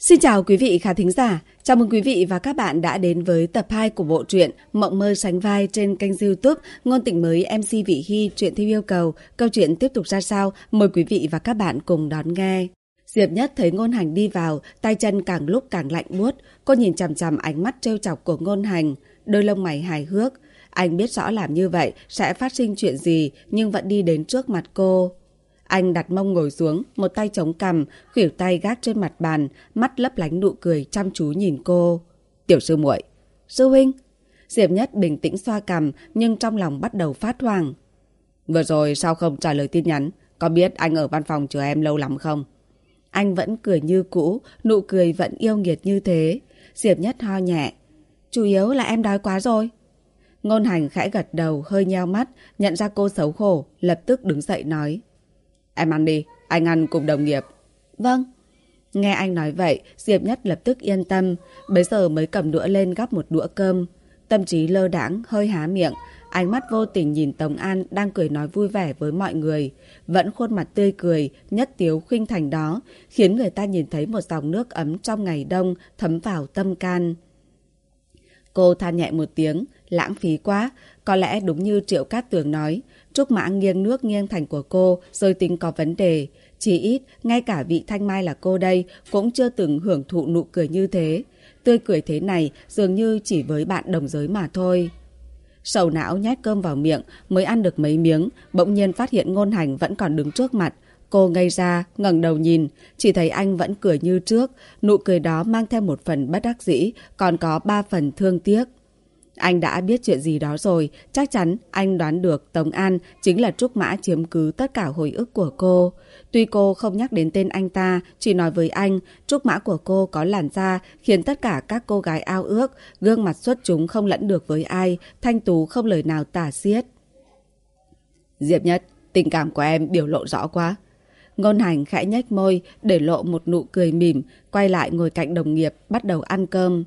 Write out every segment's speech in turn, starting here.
Xin chào quý vị khán thính giả, chào mừng quý vị và các bạn đã đến với tập 2 của bộ truyện Mộng mơ sánh vai trên kênh youtube Ngôn tình mới MC Vị Hy truyện theo yêu cầu. Câu chuyện tiếp tục ra sao? Mời quý vị và các bạn cùng đón nghe. Diệp Nhất thấy Ngôn Hành đi vào, tay chân càng lúc càng lạnh buốt. Cô nhìn chằm chằm ánh mắt trêu chọc của Ngôn Hành, đôi lông mày hài hước. Anh biết rõ làm như vậy sẽ phát sinh chuyện gì, nhưng vẫn đi đến trước mặt cô. Anh đặt mông ngồi xuống, một tay chống cằm, khuỷu tay gác trên mặt bàn, mắt lấp lánh nụ cười chăm chú nhìn cô. Tiểu sư muội, sư huynh. Diệp Nhất bình tĩnh xoa cằm, nhưng trong lòng bắt đầu phát hoàng Vừa rồi sao không trả lời tin nhắn? Có biết anh ở văn phòng chờ em lâu lắm không? Anh vẫn cười như cũ, nụ cười vẫn yêu nghiệt như thế. Diệp Nhất ho nhẹ. Chủ yếu là em đói quá rồi. Ngôn hành khẽ gật đầu, hơi nheo mắt, nhận ra cô xấu khổ, lập tức đứng dậy nói. Em ăn đi, anh ăn cùng đồng nghiệp. Vâng. Nghe anh nói vậy, Diệp Nhất lập tức yên tâm, bấy giờ mới cầm đũa lên gắp một đũa cơm. Tâm trí lơ đãng, hơi há miệng, ánh mắt vô tình nhìn Tống An đang cười nói vui vẻ với mọi người. Vẫn khuôn mặt tươi cười, nhất tiếu khinh thành đó, khiến người ta nhìn thấy một dòng nước ấm trong ngày đông thấm vào tâm can. Cô than nhẹ một tiếng, lãng phí quá, có lẽ đúng như Triệu Cát Tường nói, Trúc Mã nghiêng nước nghiêng thành của cô rồi tính có vấn đề. Chỉ ít, ngay cả vị Thanh Mai là cô đây cũng chưa từng hưởng thụ nụ cười như thế. Tươi cười thế này dường như chỉ với bạn đồng giới mà thôi. Sầu não nhét cơm vào miệng mới ăn được mấy miếng, bỗng nhiên phát hiện ngôn hành vẫn còn đứng trước mặt. Cô ngây ra, ngẩng đầu nhìn, chỉ thấy anh vẫn cười như trước. Nụ cười đó mang theo một phần bất đắc dĩ, còn có ba phần thương tiếc. Anh đã biết chuyện gì đó rồi, chắc chắn anh đoán được Tống An chính là Trúc Mã chiếm cứ tất cả hồi ức của cô. Tuy cô không nhắc đến tên anh ta, chỉ nói với anh, Trúc Mã của cô có làn da khiến tất cả các cô gái ao ước, gương mặt xuất chúng không lẫn được với ai, thanh tú không lời nào tả xiết. Diệp Nhất, tình cảm của em biểu lộ rõ quá. Ngôn hành khẽ nhếch môi, để lộ một nụ cười mỉm, quay lại ngồi cạnh đồng nghiệp, bắt đầu ăn cơm.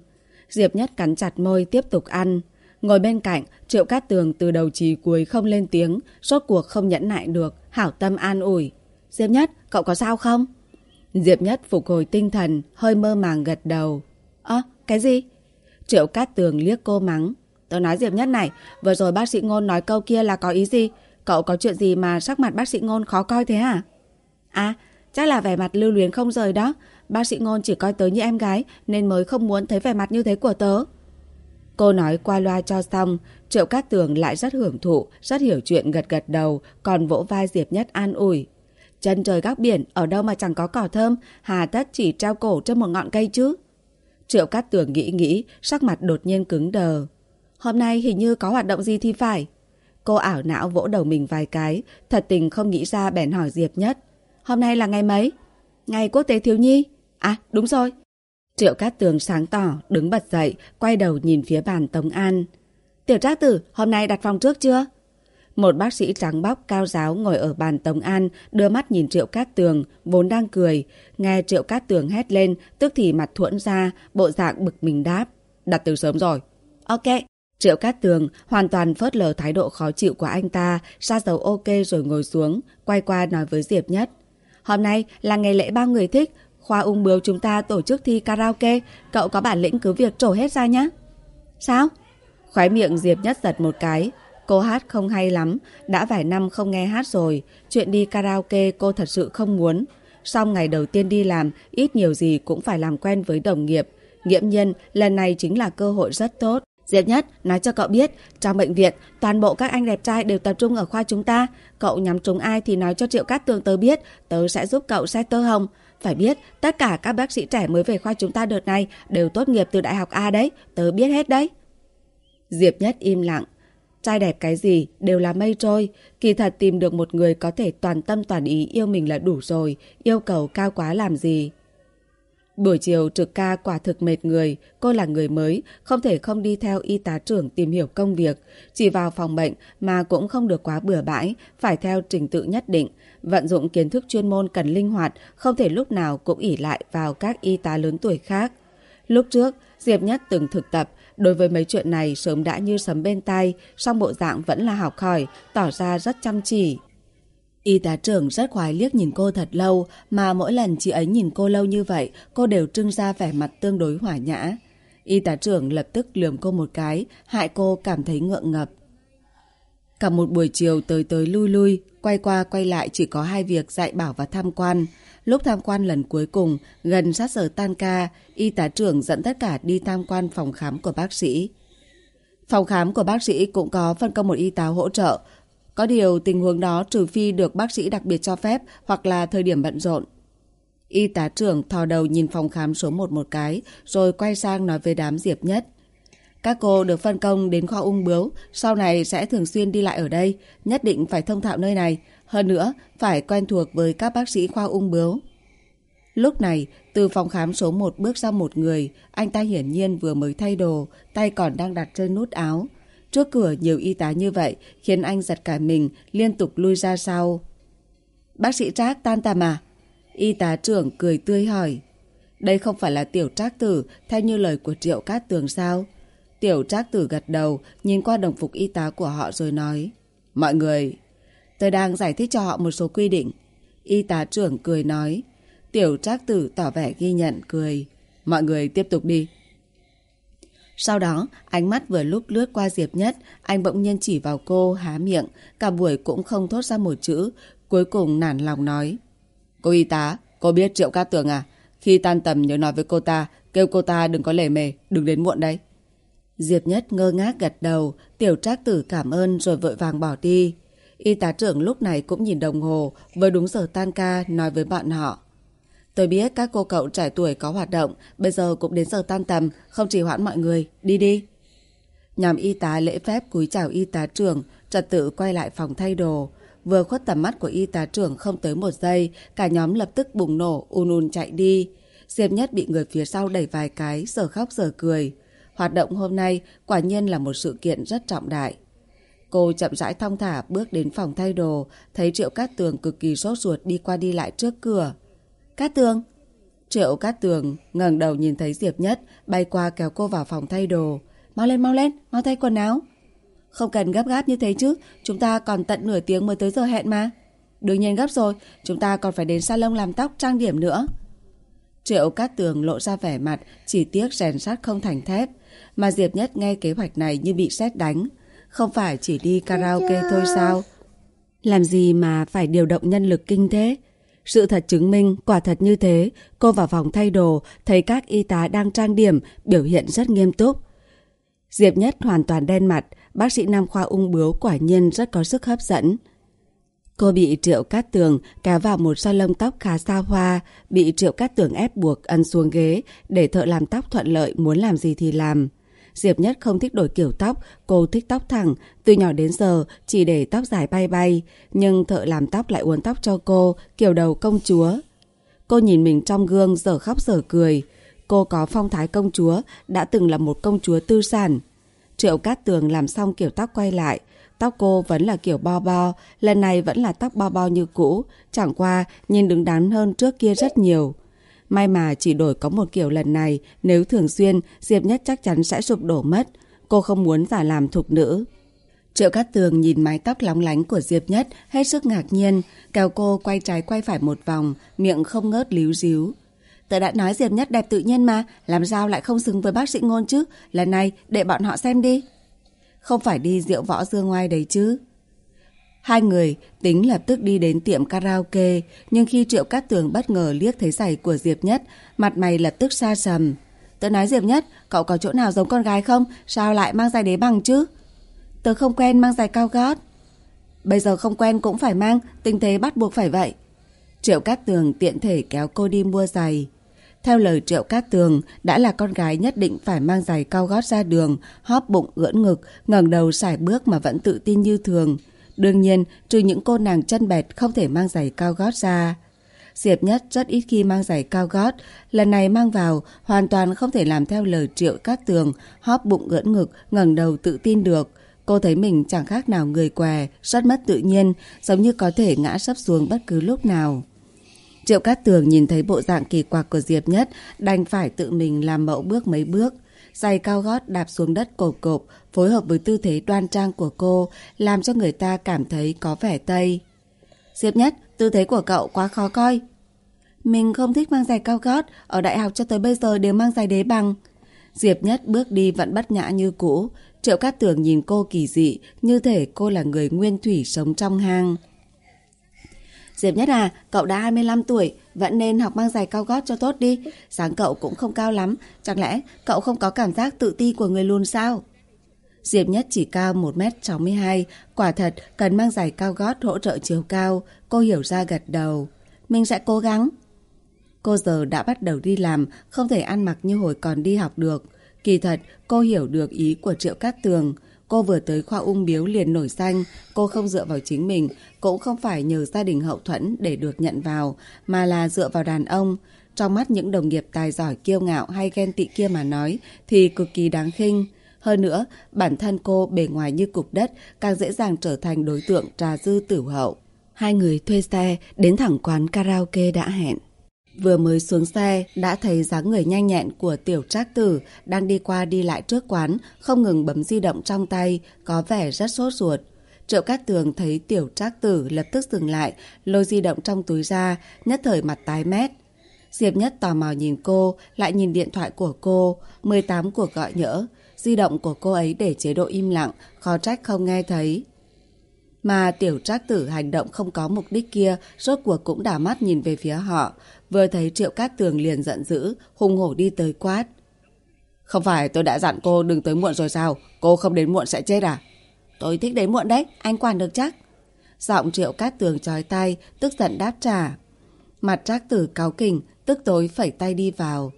Diệp Nhất cắn chặt môi tiếp tục ăn. Ngồi bên cạnh, Triệu Cát Tường từ đầu chí cuối không lên tiếng, rốt cuộc không nhẫn nại được, hảo tâm an ủi. Diệp Nhất, cậu có sao không? Diệp Nhất phục hồi tinh thần, hơi mơ màng gật đầu. Ơ, cái gì? Triệu Cát Tường liếc cô mắng. Tớ nói Diệp Nhất này, vừa rồi bác sĩ Ngôn nói câu kia là có ý gì? Cậu có chuyện gì mà sắc mặt bác sĩ Ngôn khó coi thế à? À, chắc là vẻ mặt lưu luyến không rời đó. Bác sĩ Ngôn chỉ coi tớ như em gái nên mới không muốn thấy vẻ mặt như thế của tớ. Cô nói qua loa cho xong, Triệu Cát Tường lại rất hưởng thụ, rất hiểu chuyện gật gật đầu, còn vỗ vai Diệp Nhất an ủi. Chân trời góc biển, ở đâu mà chẳng có cỏ thơm, hà tất chỉ treo cổ trên một ngọn cây chứ. Triệu Cát Tường nghĩ nghĩ, sắc mặt đột nhiên cứng đờ. Hôm nay hình như có hoạt động gì thì phải. Cô ảo não vỗ đầu mình vài cái, thật tình không nghĩ ra bèn hỏi Diệp Nhất. Hôm nay là ngày mấy? Ngày quốc tế thiếu nhi. À, đúng rồi. Triệu Cát Tường sáng tỏ, đứng bật dậy, quay đầu nhìn phía bàn Tống An. Tiểu Trác Tử, hôm nay đặt phòng trước chưa? Một bác sĩ trắng bóc cao giáo ngồi ở bàn Tống An, đưa mắt nhìn Triệu Cát Tường, vốn đang cười. Nghe Triệu Cát Tường hét lên, tức thì mặt thuẫn ra, bộ dạng bực mình đáp. Đặt từ sớm rồi. Ok. Triệu Cát Tường hoàn toàn phớt lờ thái độ khó chịu của anh ta, ra dấu ok rồi ngồi xuống, quay qua nói với Diệp Nhất. Hôm nay là ngày lễ bao người thích, khoa ung bướu chúng ta tổ chức thi karaoke, cậu có bản lĩnh cứ việc trổ hết ra nhé. Sao? Khói miệng Diệp Nhất giật một cái. Cô hát không hay lắm, đã vài năm không nghe hát rồi, chuyện đi karaoke cô thật sự không muốn. Xong ngày đầu tiên đi làm, ít nhiều gì cũng phải làm quen với đồng nghiệp. Nghiễm nhiên, lần này chính là cơ hội rất tốt. Diệp Nhất, nói cho cậu biết, trong bệnh viện, toàn bộ các anh đẹp trai đều tập trung ở khoa chúng ta. Cậu nhắm trúng ai thì nói cho Triệu Cát Tường tớ biết, tớ sẽ giúp cậu xét tơ hồng. Phải biết, tất cả các bác sĩ trẻ mới về khoa chúng ta đợt này đều tốt nghiệp từ Đại học A đấy, tớ biết hết đấy. Diệp Nhất im lặng. Trai đẹp cái gì đều là mây trôi, kỳ thật tìm được một người có thể toàn tâm toàn ý yêu mình là đủ rồi, yêu cầu cao quá làm gì. Buổi chiều trực ca quả thực mệt người, cô là người mới, không thể không đi theo y tá trưởng tìm hiểu công việc. Chỉ vào phòng bệnh mà cũng không được quá bừa bãi, phải theo trình tự nhất định. Vận dụng kiến thức chuyên môn cần linh hoạt, không thể lúc nào cũng ỉ lại vào các y tá lớn tuổi khác. Lúc trước, Diệp Nhất từng thực tập, đối với mấy chuyện này sớm đã như sấm bên tay, song bộ dạng vẫn là học hỏi, tỏ ra rất chăm chỉ. Y tá trưởng rất khoái liếc nhìn cô thật lâu, mà mỗi lần chị ấy nhìn cô lâu như vậy, cô đều trưng ra vẻ mặt tương đối hỏa nhã. Y tá trưởng lập tức lườm cô một cái, hại cô cảm thấy ngượng ngập. Cả một buổi chiều tới tới lui lui, quay qua quay lại chỉ có hai việc dạy bảo và tham quan. Lúc tham quan lần cuối cùng, gần sát giờ tan ca, y tá trưởng dẫn tất cả đi tham quan phòng khám của bác sĩ. Phòng khám của bác sĩ cũng có phân công một y tá hỗ trợ. Có điều tình huống đó trừ phi được bác sĩ đặc biệt cho phép hoặc là thời điểm bận rộn. Y tá trưởng thò đầu nhìn phòng khám số 1 một cái, rồi quay sang nói với đám Diệp Nhất. Các cô được phân công đến kho ung bướu, sau này sẽ thường xuyên đi lại ở đây, nhất định phải thông thạo nơi này. Hơn nữa, phải quen thuộc với các bác sĩ khoa ung bướu. Lúc này, từ phòng khám số 1 bước ra một người, anh ta hiển nhiên vừa mới thay đồ, tay còn đang đặt trên nút áo. Trước cửa nhiều y tá như vậy, khiến anh giật cả mình, liên tục lui ra sau. Bác sĩ Trác tan tầm à? Y tá trưởng cười tươi hỏi. Đây không phải là tiểu trác tử, theo như lời của Triệu Cát Tường sao? Tiểu trác tử gật đầu, nhìn qua đồng phục y tá của họ rồi nói. Mọi người, tôi đang giải thích cho họ một số quy định. Y tá trưởng cười nói. Tiểu trác tử tỏ vẻ ghi nhận cười. Mọi người tiếp tục đi. Sau đó, ánh mắt vừa lúc lướt qua Diệp Nhất, anh bỗng nhiên chỉ vào cô, há miệng, cả buổi cũng không thốt ra một chữ, cuối cùng nản lòng nói. Cô y tá, cô biết Triệu Cát Tường à? Khi tan tầm nhớ nói với cô ta, kêu cô ta đừng có lề mề, đừng đến muộn đây. Diệp Nhất ngơ ngác gật đầu, tiểu trác tử cảm ơn rồi vội vàng bỏ đi. Y tá trưởng lúc này cũng nhìn đồng hồ, với đúng giờ tan ca nói với bạn họ. Tôi biết các cô cậu trẻ tuổi có hoạt động, bây giờ cũng đến giờ tan tầm, không chỉ hoãn mọi người, đi đi. Nhằm y tá lễ phép cúi chào y tá trưởng, trật tự quay lại phòng thay đồ. Vừa khuất tầm mắt của y tá trưởng không tới một giây, cả nhóm lập tức bùng nổ, un un chạy đi. Diệp Nhất bị người phía sau đẩy vài cái, giờ khóc giờ cười. Hoạt động hôm nay quả nhiên là một sự kiện rất trọng đại. Cô chậm rãi thong thả bước đến phòng thay đồ, thấy Triệu Cát Tường cực kỳ sốt ruột đi qua đi lại trước cửa. Cát Tường! Triệu Cát Tường ngẩng đầu nhìn thấy Diệp Nhất bay qua kéo cô vào phòng thay đồ. Mau lên, mau lên, mau thay quần áo. Không cần gấp gáp như thế chứ, chúng ta còn tận nửa tiếng mới tới giờ hẹn mà. Đương nhiên gấp rồi, chúng ta còn phải đến salon làm tóc trang điểm nữa. Triệu Cát Tường lộ ra vẻ mặt, chỉ tiếc rèn sắt không thành thép. Mà Diệp Nhất nghe kế hoạch này như bị sét đánh. Không phải chỉ đi karaoke thôi sao? Làm gì mà phải điều động nhân lực kinh thế? Sự thật chứng minh quả thật như thế. Cô vào phòng thay đồ, thấy các y tá đang trang điểm, biểu hiện rất nghiêm túc. Diệp Nhất hoàn toàn đen mặt, bác sĩ Nam khoa ung bướu quả nhiên rất có sức hấp dẫn. Cô bị Triệu Cát Tường kéo vào một salon tóc khá xa hoa, bị Triệu Cát Tường ép buộc ân xuống ghế để thợ làm tóc thuận lợi muốn làm gì thì làm. Diệp Nhất không thích đổi kiểu tóc, cô thích tóc thẳng, từ nhỏ đến giờ chỉ để tóc dài bay bay, nhưng thợ làm tóc lại uốn tóc cho cô, kiểu đầu công chúa. Cô nhìn mình trong gương giờ khóc giờ cười. Cô có phong thái công chúa, đã từng là một công chúa tư sản. Triệu Cát Tường làm xong kiểu tóc quay lại, Tóc cô vẫn là kiểu bo bo, lần này vẫn là tóc bo bo như cũ, chẳng qua nhìn đứng đắn hơn trước kia rất nhiều. May mà chỉ đổi có một kiểu lần này, nếu thường xuyên, Diệp Nhất chắc chắn sẽ sụp đổ mất. Cô không muốn giả làm thục nữ. Triệu Cát Tường nhìn mái tóc lóng lánh của Diệp Nhất hết sức ngạc nhiên, kéo cô quay trái quay phải một vòng, miệng không ngớt líu díu. Tớ đã nói Diệp Nhất đẹp tự nhiên mà, làm sao lại không xứng với bác sĩ ngôn chứ? Lần này để bọn họ xem đi. Không phải đi rượu võ dương ngoài đấy chứ. Hai người tính lập tức đi đến tiệm karaoke, nhưng khi Triệu Cát Tường bất ngờ liếc thấy giày của Diệp Nhất, mặt mày lập tức xa sầm. Tớ nói Diệp Nhất, cậu có chỗ nào giống con gái không? Sao lại mang giày đế bằng chứ? Tớ không quen mang giày cao gót. Bây giờ không quen cũng phải mang, tình thế bắt buộc phải vậy. Triệu Cát Tường tiện thể kéo cô đi mua giày. Theo lời Triệu Cát Tường, đã là con gái nhất định phải mang giày cao gót ra đường, hóp bụng ưỡn ngực, ngẩng đầu sải bước mà vẫn tự tin như thường. Đương nhiên, trừ những cô nàng chân bẹt không thể mang giày cao gót ra. Diệp Nhất rất ít khi mang giày cao gót, lần này mang vào hoàn toàn không thể làm theo lời Triệu Cát Tường, hóp bụng ưỡn ngực, ngẩng đầu tự tin được. Cô thấy mình chẳng khác nào người què, rất mất tự nhiên, giống như có thể ngã sấp xuống bất cứ lúc nào. Triệu Cát Tường nhìn thấy bộ dạng kỳ quặc của Diệp Nhất, đành phải tự mình làm mẫu bước mấy bước. Giày cao gót đạp xuống đất cộp cộp, phối hợp với tư thế đoan trang của cô, làm cho người ta cảm thấy có vẻ Tây. Diệp Nhất, tư thế của cậu quá khó coi. Mình không thích mang giày cao gót, ở đại học cho tới bây giờ đều mang giày đế bằng. Diệp Nhất bước đi vẫn bất nhã như cũ. Triệu Cát Tường nhìn cô kỳ dị, như thể cô là người nguyên thủy sống trong hang. Diệp Nhất à, cậu đã 25 tuổi, vẫn nên học mang giày cao gót cho tốt đi. Sáng cậu cũng không cao lắm, chẳng lẽ cậu không có cảm giác tự ti của người lùn sao? Diệp Nhất chỉ cao 1m62, quả thật cần mang giày cao gót hỗ trợ chiều cao, cô hiểu ra gật đầu. Mình sẽ cố gắng. Cô giờ đã bắt đầu đi làm, không thể ăn mặc như hồi còn đi học được. Kỳ thật, cô hiểu được ý của Triệu Cát Tường. Cô vừa tới khoa ung biếu liền nổi xanh, cô không dựa vào chính mình, cũng không phải nhờ gia đình hậu thuẫn để được nhận vào, mà là dựa vào đàn ông. Trong mắt những đồng nghiệp tài giỏi kiêu ngạo hay ghen tị kia mà nói thì cực kỳ đáng khinh. Hơn nữa, bản thân cô bề ngoài như cục đất càng dễ dàng trở thành đối tượng trà dư tử hậu. Hai người thuê xe đến thẳng quán karaoke đã hẹn. Vừa mới xuống xe, đã thấy dáng người nhanh nhẹn của tiểu trác tử đang đi qua đi lại trước quán, không ngừng bấm di động trong tay, có vẻ rất sốt ruột. Triệu Cát Tường thấy tiểu trác tử lập tức dừng lại, lôi di động trong túi ra, nhất thời mặt tái mét. Diệp Nhất tò mò nhìn cô, lại nhìn điện thoại của cô, 18 cuộc gọi nhỡ. Di động của cô ấy để chế độ im lặng, khó trách không nghe thấy. Mà tiểu trác tử hành động không có mục đích kia, rốt cuộc cũng đảo mắt nhìn về phía họ. Vừa thấy Triệu Cát Tường liền giận dữ, hùng hổ đi tới quát. Không phải tôi đã dặn cô đừng tới muộn rồi sao? Cô không đến muộn sẽ chết à? Tôi thích đến muộn đấy, anh quản được chắc. Giọng Triệu Cát Tường trói tay, tức giận đáp trả. Mặt trác tử cáo kỉnh, tức tối phẩy tay đi vào.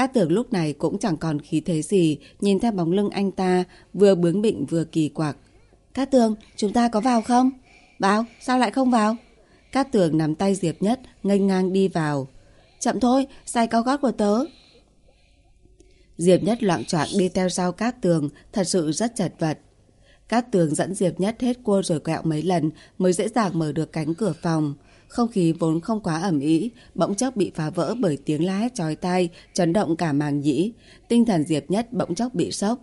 Cát Tường lúc này cũng chẳng còn khí thế gì, nhìn theo bóng lưng anh ta, vừa bướng bỉnh vừa kỳ quặc. Cát Tường, chúng ta có vào không? Vào, sao lại không vào? Cát Tường nắm tay Diệp Nhất, nghênh ngang đi vào. Chậm thôi, sai cao gót của tớ. Diệp Nhất loạn choạng đi theo sau Cát Tường, thật sự rất chật vật. Cát Tường dẫn Diệp Nhất hết cua rồi quẹo mấy lần mới dễ dàng mở được cánh cửa phòng. Không khí vốn không quá ẩm ý, bỗng chốc bị phá vỡ bởi tiếng la hét chói tai, chấn động cả màng nhĩ. Tinh thần Diệp Nhất bỗng chốc bị sốc.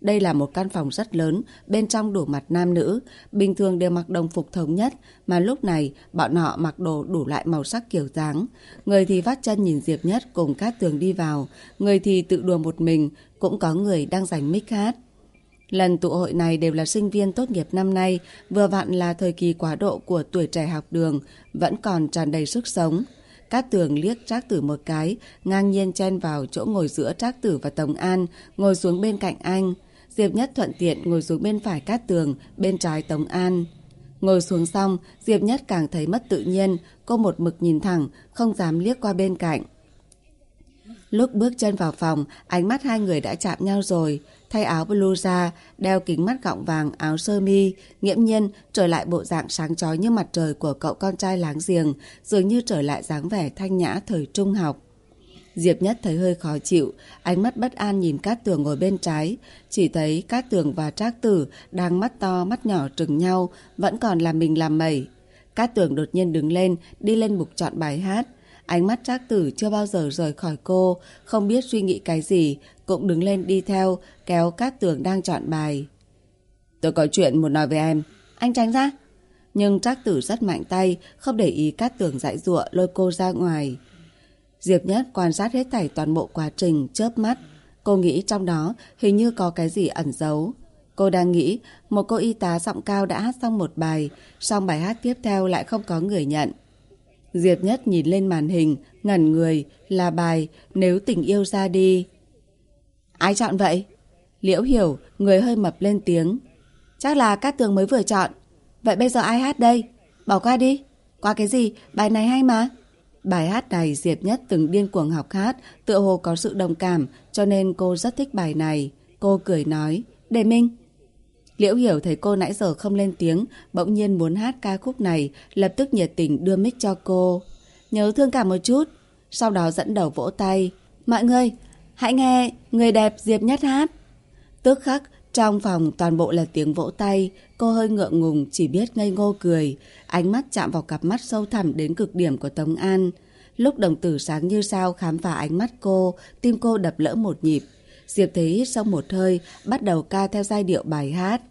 Đây là một căn phòng rất lớn, bên trong đủ mặt nam nữ, bình thường đều mặc đồng phục thống nhất, mà lúc này bọn họ mặc đồ đủ loại màu sắc kiểu dáng. Người thì vắt chân nhìn Diệp Nhất cùng Cát Tường đi vào, người thì tự đùa một mình, cũng có người đang giành mic hát. Lần tụ hội này đều là sinh viên tốt nghiệp năm nay, vừa vặn là thời kỳ quá độ của tuổi trẻ học đường, vẫn còn tràn đầy sức sống. Cát tường liếc Trác Tử một cái, ngang nhiên chen vào chỗ ngồi giữa Trác Tử và Tống An, ngồi xuống bên cạnh anh. Diệp Nhất thuận tiện ngồi xuống bên phải Cát Tường, bên trái Tống An. Ngồi xuống xong, Diệp Nhất càng thấy mất tự nhiên, cô một mực nhìn thẳng, không dám liếc qua bên cạnh. Lúc bước chân vào phòng, ánh mắt hai người đã chạm nhau rồi. Thay áo blue ra, đeo kính mắt gọng vàng, áo sơ mi, nghiễm nhiên trở lại bộ dạng sáng chói như mặt trời của cậu con trai láng giềng, dường như trở lại dáng vẻ thanh nhã thời trung học. Diệp Nhất thấy hơi khó chịu, ánh mắt bất an nhìn Cát Tường ngồi bên trái. Chỉ thấy Cát Tường và Trác Tử đang mắt to mắt nhỏ trừng nhau, vẫn còn làm mình làm mẩy. Cát Tường đột nhiên đứng lên, đi lên bục chọn bài hát. Ánh mắt Trác Tử chưa bao giờ rời khỏi cô, không biết suy nghĩ cái gì, cũng đứng lên đi theo, kéo Cát Tường đang chọn bài. Tôi có chuyện muốn nói với em. Anh tránh ra. Nhưng Trác Tử rất mạnh tay, không để ý Cát Tường dãi dụa lôi cô ra ngoài. Diệp Nhất quan sát hết thảy toàn bộ quá trình, chớp mắt. Cô nghĩ trong đó hình như có cái gì ẩn giấu. Cô đang nghĩ một cô y tá giọng cao đã hát xong một bài, xong bài hát tiếp theo lại không có người nhận. Diệp Nhất nhìn lên màn hình, ngẩn người, là bài Nếu tình yêu ra đi. Ai chọn vậy? Liễu hiểu, người hơi mập lên tiếng. Chắc là Cát Tường mới vừa chọn. Vậy bây giờ ai hát đây? Bỏ qua đi. Qua cái gì? Bài này hay mà. Bài hát này Diệp Nhất từng điên cuồng học hát, tựa hồ có sự đồng cảm, cho nên cô rất thích bài này. Cô cười nói, để Minh. Liễu Hiểu thấy cô nãy giờ không lên tiếng, bỗng nhiên muốn hát ca khúc này, lập tức nhiệt tình đưa mic cho cô. Nhớ thương cảm một chút, sau đó dẫn đầu vỗ tay. Mọi người, hãy nghe người đẹp Diệp Nhất hát. Tức khắc, trong phòng toàn bộ là tiếng vỗ tay, cô hơi ngượng ngùng chỉ biết ngây ngô cười, ánh mắt chạm vào cặp mắt sâu thẳm đến cực điểm của Tống An. Lúc đồng tử sáng như sao khám phá ánh mắt cô, tim cô đập lỡ một nhịp. Diệp Thế hít xong một hơi, bắt đầu ca theo giai điệu bài hát.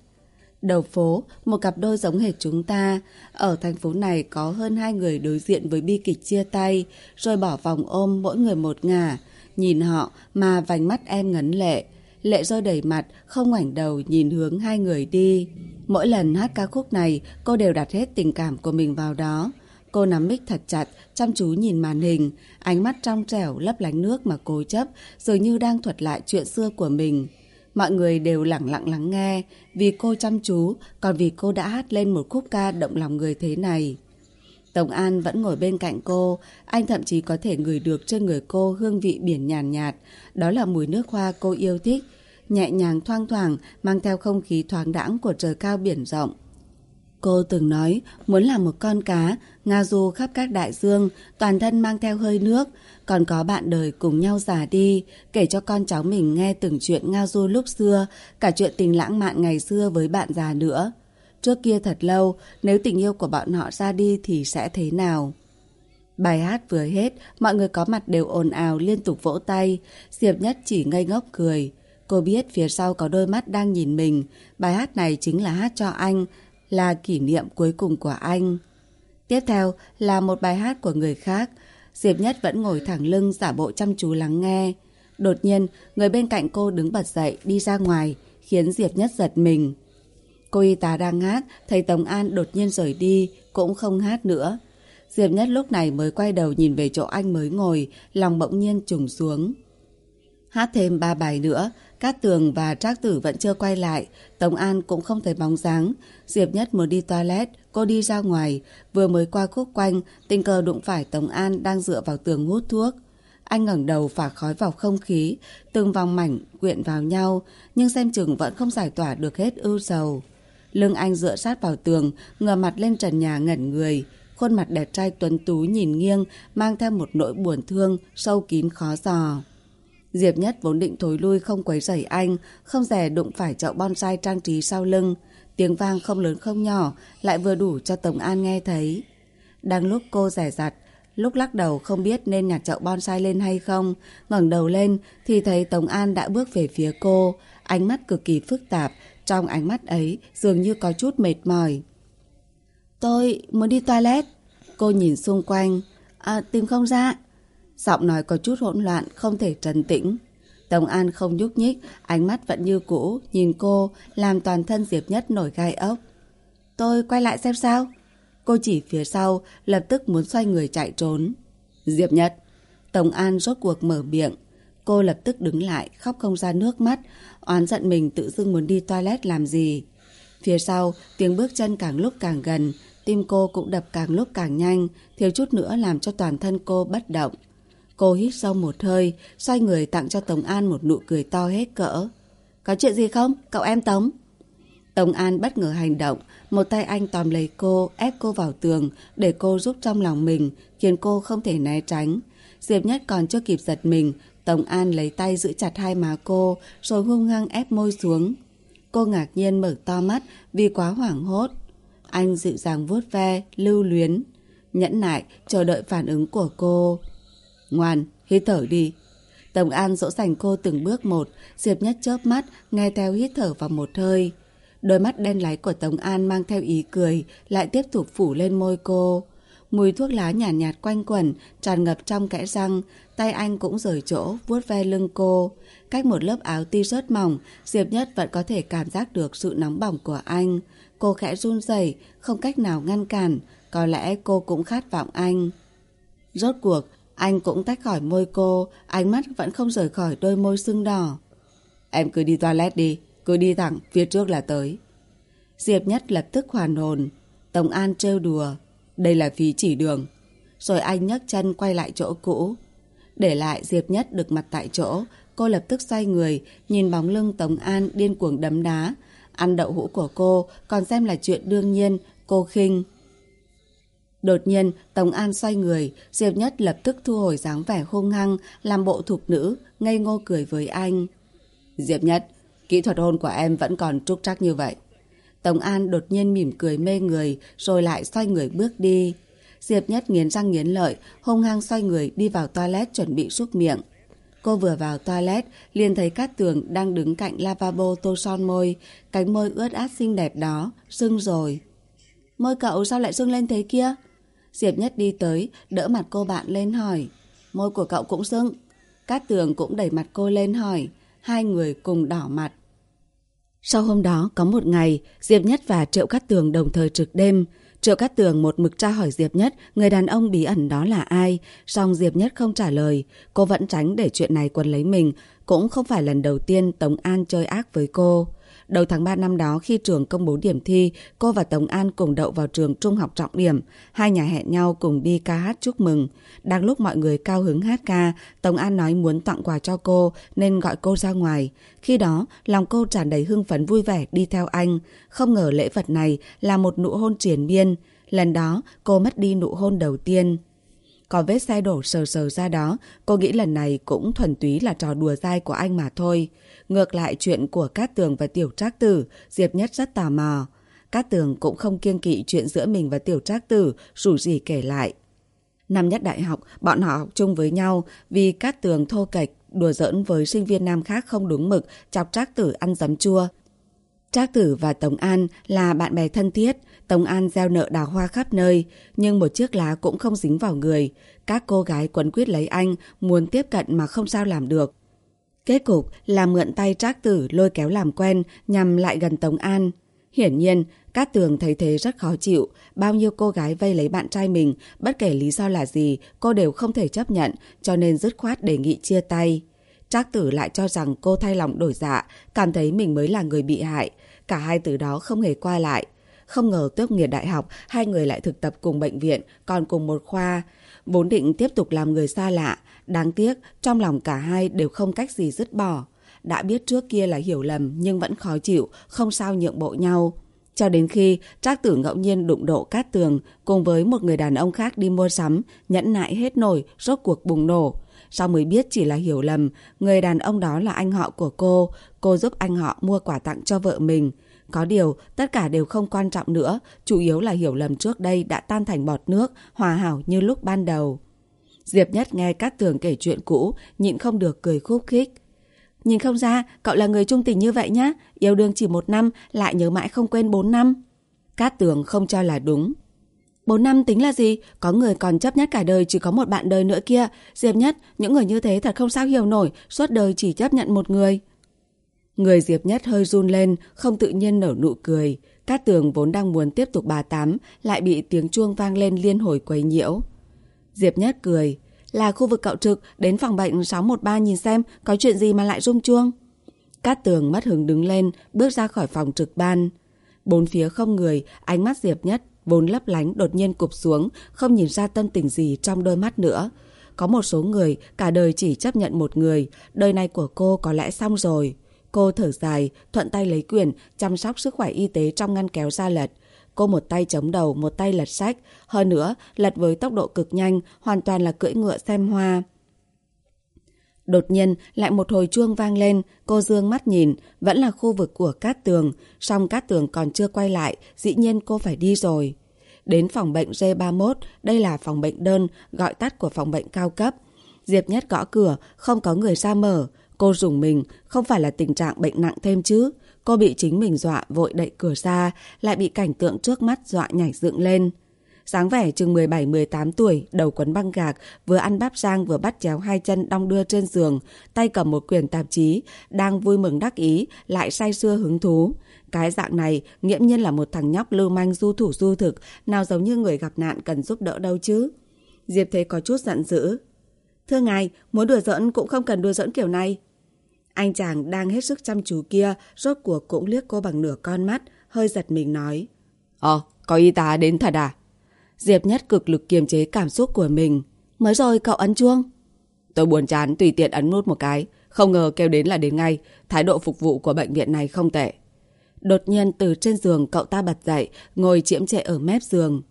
Đầu phố, một cặp đôi giống hệt chúng ta. Ở thành phố này có hơn hai người đối diện với bi kịch chia tay, rồi bỏ vòng ôm mỗi người một ngả. Nhìn họ mà vành mắt em ngấn lệ. Lệ rơi đầy mặt, không ngoảnh đầu nhìn hướng hai người đi. Mỗi lần hát ca khúc này, cô đều đặt hết tình cảm của mình vào đó. Cô nắm mic thật chặt, chăm chú nhìn màn hình, ánh mắt trong trẻo lấp lánh nước mà cố chấp, dường như đang thuật lại chuyện xưa của mình. Mọi người đều lặng lặng lắng nghe, vì cô chăm chú, còn vì cô đã hát lên một khúc ca động lòng người thế này. Tổng An vẫn ngồi bên cạnh cô, anh thậm chí có thể ngửi được trên người cô hương vị biển nhàn nhạt, nhạt, đó là mùi nước hoa cô yêu thích, nhẹ nhàng thoang thoảng mang theo không khí thoáng đãng của trời cao biển rộng. Cô từng nói muốn làm một con cá, ngao du khắp các đại dương, toàn thân mang theo hơi nước, còn có bạn đời cùng nhau già đi, kể cho con cháu mình nghe từng chuyện ngao du lúc xưa, cả chuyện tình lãng mạn ngày xưa với bạn già nữa. Trước kia thật lâu, nếu tình yêu của bọn họ ra đi thì sẽ thế nào? Bài hát vừa hết, mọi người có mặt đều ồn ào liên tục vỗ tay, Diệp Nhất chỉ ngây ngốc cười. Cô biết phía sau có đôi mắt đang nhìn mình, bài hát này chính là hát cho anh, là kỷ niệm cuối cùng của anh. Tiếp theo là một bài hát của người khác. Diệp Nhất vẫn ngồi thẳng lưng giả bộ chăm chú lắng nghe. Đột nhiên, người bên cạnh cô đứng bật dậy đi ra ngoài, khiến Diệp Nhất giật mình. Cô y tá đang hát, thấy Tống An đột nhiên rời đi, cũng không hát nữa. Diệp Nhất lúc này mới quay đầu nhìn về chỗ anh mới ngồi, lòng bỗng nhiên trùng xuống. Hát thêm ba bài nữa, Cát Tường và Trác Tử vẫn chưa quay lại, Tống An cũng không thấy bóng dáng. Diệp Nhất muốn đi toilet, cô đi ra ngoài, vừa mới qua khúc quanh, tình cờ đụng phải Tống An đang dựa vào tường hút thuốc. Anh ngẩng đầu phả khói vào không khí, từng vòng mảnh quyện vào nhau, nhưng xem chừng vẫn không giải tỏa được hết ưu sầu. Lưng anh dựa sát vào tường, ngửa mặt lên trần nhà ngẩn người. Khuôn mặt đẹp trai tuấn tú nhìn nghiêng, mang theo một nỗi buồn thương, sâu kín khó dò. Diệp Nhất vốn định thối lui không quấy rầy anh, không rẻ đụng phải chậu bonsai trang trí sau lưng. Tiếng vang không lớn không nhỏ, lại vừa đủ cho Tổng An nghe thấy. Đang lúc cô rẻ rặt, lúc lắc đầu không biết nên nhặt chậu bonsai lên hay không, ngẩng đầu lên thì thấy Tổng An đã bước về phía cô, ánh mắt cực kỳ phức tạp, trong ánh mắt ấy dường như có chút mệt mỏi. Tôi muốn đi toilet. Cô nhìn xung quanh. À, tìm không ra. Giọng nói có chút hỗn loạn, không thể trấn tĩnh. Tống An không nhúc nhích, ánh mắt vẫn như cũ, nhìn cô, làm toàn thân Diệp Nhất nổi gai ốc. Tôi quay lại xem sao. Cô chỉ phía sau, lập tức muốn xoay người chạy trốn. Diệp Nhất. Tống An rốt cuộc mở miệng. Cô lập tức đứng lại, khóc không ra nước mắt, oán giận mình tự dưng muốn đi toilet làm gì. Phía sau, tiếng bước chân càng lúc càng gần, tim cô cũng đập càng lúc càng nhanh, thiếu chút nữa làm cho toàn thân cô bất động. Cô hít sâu một hơi, xoay người tặng cho Tống An một nụ cười to hết cỡ. Có chuyện gì không, cậu em Tống? Tống An bất ngờ hành động, một tay anh tóm lấy cô, ép cô vào tường, để cô giúp trong lòng mình, khiến cô không thể né tránh. Diệp Nhất còn chưa kịp giật mình, Tống An lấy tay giữ chặt hai má cô, rồi hung hăng ép môi xuống. Cô ngạc nhiên mở to mắt vì quá hoảng hốt. Anh dịu dàng vuốt ve, lưu luyến, nhẫn nại, chờ đợi phản ứng của cô. Ngoan, hít thở đi. Tổng An dỗ dành cô từng bước một, Diệp Nhất chớp mắt, nghe theo hít thở vào một hơi. Đôi mắt đen láy của Tống An mang theo ý cười, lại tiếp tục phủ lên môi cô. Mùi thuốc lá nhàn nhạt, nhạt quanh quẩn, tràn ngập trong kẽ răng, tay anh cũng rời chỗ, vuốt ve lưng cô. Cách một lớp áo t-shirt mỏng, Diệp Nhất vẫn có thể cảm giác được sự nóng bỏng của anh. Cô khẽ run rẩy, không cách nào ngăn cản, có lẽ cô cũng khát vọng anh. Rốt cuộc, anh cũng tách khỏi môi cô, ánh mắt vẫn không rời khỏi đôi môi sưng đỏ. Em cứ đi toilet đi, cứ đi thẳng, phía trước là tới. Diệp Nhất lập tức hoàn hồn. Tổng An trêu đùa. Đây là phí chỉ đường. Rồi anh nhấc chân quay lại chỗ cũ. Để lại Diệp Nhất được mặt tại chỗ, cô lập tức xoay người, nhìn bóng lưng Tống An điên cuồng đấm đá. Ăn đậu hũ của cô còn xem là chuyện đương nhiên, cô khinh. Đột nhiên, Tống An xoay người, Diệp Nhất lập tức thu hồi dáng vẻ hung hăng, làm bộ thục nữ, ngây ngô cười với anh. Diệp Nhất, kỹ thuật hôn của em vẫn còn trúc trắc như vậy. Tống An đột nhiên mỉm cười mê người, rồi lại xoay người bước đi. Diệp Nhất nghiến răng nghiến lợi, hung hăng xoay người đi vào toilet chuẩn bị xúc miệng. Cô vừa vào toilet, liền thấy Cát Tường đang đứng cạnh lavabo tô son môi. Cánh môi ướt át xinh đẹp đó, sưng rồi. Môi cậu sao lại sưng lên thế kia? Diệp Nhất đi tới, đỡ mặt cô bạn lên hỏi. Môi của cậu cũng sưng. Cát Tường cũng đẩy mặt cô lên hỏi. Hai người cùng đỏ mặt. Sau hôm đó, có một ngày, Diệp Nhất và Triệu Cát Tường đồng thời trực đêm. Triệu Cát Tường một mực tra hỏi Diệp Nhất người đàn ông bí ẩn đó là ai, song Diệp Nhất không trả lời. Cô vẫn tránh để chuyện này quần lấy mình, cũng không phải lần đầu tiên Tống An chơi ác với cô. Đầu tháng 3 năm đó khi trường công bố điểm thi, cô và Tống An cùng đậu vào trường trung học trọng điểm. Hai nhà hẹn nhau cùng đi ca hát chúc mừng. Đang lúc mọi người cao hứng hát ca, Tống An nói muốn tặng quà cho cô nên gọi cô ra ngoài. Khi đó, lòng cô tràn đầy hưng phấn vui vẻ đi theo anh. Không ngờ lễ vật này là một nụ hôn triển miên. Lần đó, cô mất đi nụ hôn đầu tiên. Có vết xe đổ sờ sờ ra đó, cô nghĩ lần này cũng thuần túy là trò đùa dai của anh mà thôi. Ngược lại chuyện của Cát Tường và Tiểu Trác Tử, Diệp Nhất rất tò mò. Cát Tường cũng không kiêng kỵ chuyện giữa mình và Tiểu Trác Tử, rủ gì kể lại. Năm nhất đại học, bọn họ học chung với nhau vì Cát Tường thô kệch, đùa giỡn với sinh viên nam khác không đúng mực, chọc Trác Tử ăn giấm chua. Trác Tử và Tống An là bạn bè thân thiết, Tống An gieo nợ đào hoa khắp nơi, nhưng một chiếc lá cũng không dính vào người. Các cô gái quấn quyết lấy anh, muốn tiếp cận mà không sao làm được. Kết cục là mượn tay Trác Tử lôi kéo làm quen nhằm lại gần Tống An. Hiển nhiên, Cát Tường thấy thế rất khó chịu. Bao nhiêu cô gái vây lấy bạn trai mình, bất kể lý do là gì, cô đều không thể chấp nhận, cho nên dứt khoát đề nghị chia tay. Trác Tử lại cho rằng cô thay lòng đổi dạ, cảm thấy mình mới là người bị hại. Cả hai từ đó không hề qua lại. Không ngờ tốt nghiệp đại học, hai người lại thực tập cùng bệnh viện, còn cùng một khoa. Vốn định tiếp tục làm người xa lạ, đáng tiếc trong lòng cả hai đều không cách gì dứt bỏ. Đã biết trước kia là hiểu lầm nhưng vẫn khó chịu, không sao nhượng bộ nhau. Cho đến khi Trác Tử ngẫu nhiên đụng độ cát tường cùng với một người đàn ông khác đi mua sắm, nhẫn nại hết nổi, rốt cuộc bùng nổ. Sau mới biết chỉ là hiểu lầm, người đàn ông đó là anh họ của cô, cô giúp anh họ mua quà tặng cho vợ mình. Có điều, tất cả đều không quan trọng nữa, chủ yếu là hiểu lầm trước đây đã tan thành bọt nước, hòa hảo như lúc ban đầu. Diệp Nhất nghe Cát Tường kể chuyện cũ, nhịn không được cười khúc khích. Nhìn không ra, cậu là người trung tình như vậy nhá, yêu đương chỉ một năm, lại nhớ mãi không quên bốn năm. Cát Tường không cho là đúng. Bốn năm tính là gì? Có người còn chấp nhất cả đời chỉ có một bạn đời nữa kia. Diệp Nhất, những người như thế thật không sao hiểu nổi, suốt đời chỉ chấp nhận một người. Người Diệp Nhất hơi run lên, không tự nhiên nở nụ cười. Cát tường vốn đang muốn tiếp tục bà tám, lại bị tiếng chuông vang lên liên hồi quấy nhiễu. Diệp Nhất cười. Là khu vực cậu trực, đến phòng bệnh 613 nhìn xem có chuyện gì mà lại rung chuông. Cát tường mất hứng đứng lên, bước ra khỏi phòng trực ban. Bốn phía không người, ánh mắt Diệp Nhất vốn lấp lánh đột nhiên cụp xuống, không nhìn ra tâm tình gì trong đôi mắt nữa. Có một số người cả đời chỉ chấp nhận một người, đời này của cô có lẽ xong rồi. Cô thở dài, thuận tay lấy quyền, chăm sóc sức khỏe y tế trong ngăn kéo ra lật. Cô một tay chống đầu, một tay lật sách. Hơn nữa, lật với tốc độ cực nhanh, hoàn toàn là cưỡi ngựa xem hoa. Đột nhiên, lại một hồi chuông vang lên, cô dương mắt nhìn, vẫn là khu vực của Cát Tường. Song Cát Tường còn chưa quay lại, dĩ nhiên cô phải đi rồi. Đến phòng bệnh G31, đây là phòng bệnh đơn, gọi tắt của phòng bệnh cao cấp. Diệp Nhất gõ cửa, không có người ra mở. Cô dùng mình, không phải là tình trạng bệnh nặng thêm chứ. Cô bị chính mình dọa vội đậy cửa ra, lại bị cảnh tượng trước mắt dọa nhảy dựng lên. Sáng vẻ chừng 17-18 tuổi, đầu quấn băng gạc, vừa ăn bắp rang vừa bắt chéo hai chân đong đưa trên giường, tay cầm một quyển tạp chí, đang vui mừng đắc ý, lại say sưa hứng thú. Cái dạng này nghiễm nhiên là một thằng nhóc lưu manh du thủ du thực, nào giống như người gặp nạn cần giúp đỡ đâu chứ. Diệp Thế có chút giận dữ. Thưa ngài, muốn đùa giỡn cũng không cần đùa giỡn kiểu này. Anh chàng đang hết sức chăm chú kia, rốt cuộc cũng liếc cô bằng nửa con mắt, hơi giật mình nói. Ồ, có y tá đến thật à? Diệp Nhất cực lực kiềm chế cảm xúc của mình. Mới rồi cậu ấn chuông. Tôi buồn chán tùy tiện ấn nút một cái. Không ngờ kêu đến là đến ngay. Thái độ phục vụ của bệnh viện này không tệ. Đột nhiên từ trên giường cậu ta bật dậy, ngồi chiếm trệ ở mép giường.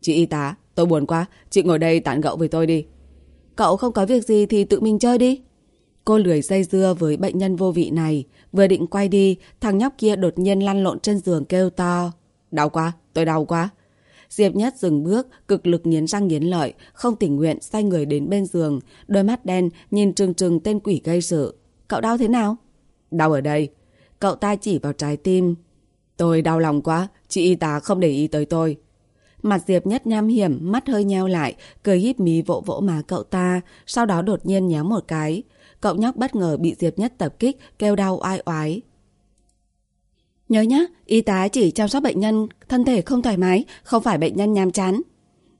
Chị y tá, tôi buồn quá. Chị ngồi đây tán gẫu với tôi đi. Cậu không có việc gì thì tự mình chơi đi. Cô lười dây dưa với bệnh nhân vô vị này. Vừa định quay đi, thằng nhóc kia đột nhiên lăn lộn trên giường kêu to. Đau quá, tôi đau quá. Diệp Nhất dừng bước, cực lực nghiến răng nghiến lợi, không tình nguyện xoay người đến bên giường, đôi mắt đen nhìn trừng trừng tên quỷ gây sự. Cậu đau thế nào? Đau ở đây. Cậu ta chỉ vào trái tim. Tôi đau lòng quá, chị y tá không để ý tới tôi. Mặt Diệp Nhất nham hiểm, mắt hơi nheo lại, cười híp mí vỗ vỗ má cậu ta, sau đó đột nhiên nhéo một cái. Cậu nhóc bất ngờ bị Diệp Nhất tập kích, kêu đau oai oái. Nhớ nhá, y tá chỉ chăm sóc bệnh nhân thân thể không thoải mái, không phải bệnh nhân nhàm chán.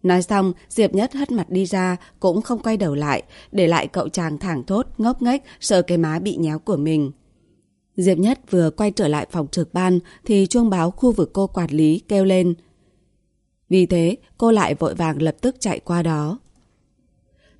Nói xong, Diệp Nhất hất mặt đi ra, cũng không quay đầu lại, để lại cậu chàng thẳng thốt, ngốc nghếch, sợ cái má bị nhéo của mình. Diệp Nhất vừa quay trở lại phòng trực ban thì chuông báo khu vực cô quản lý kêu lên. Vì thế, cô lại vội vàng lập tức chạy qua đó.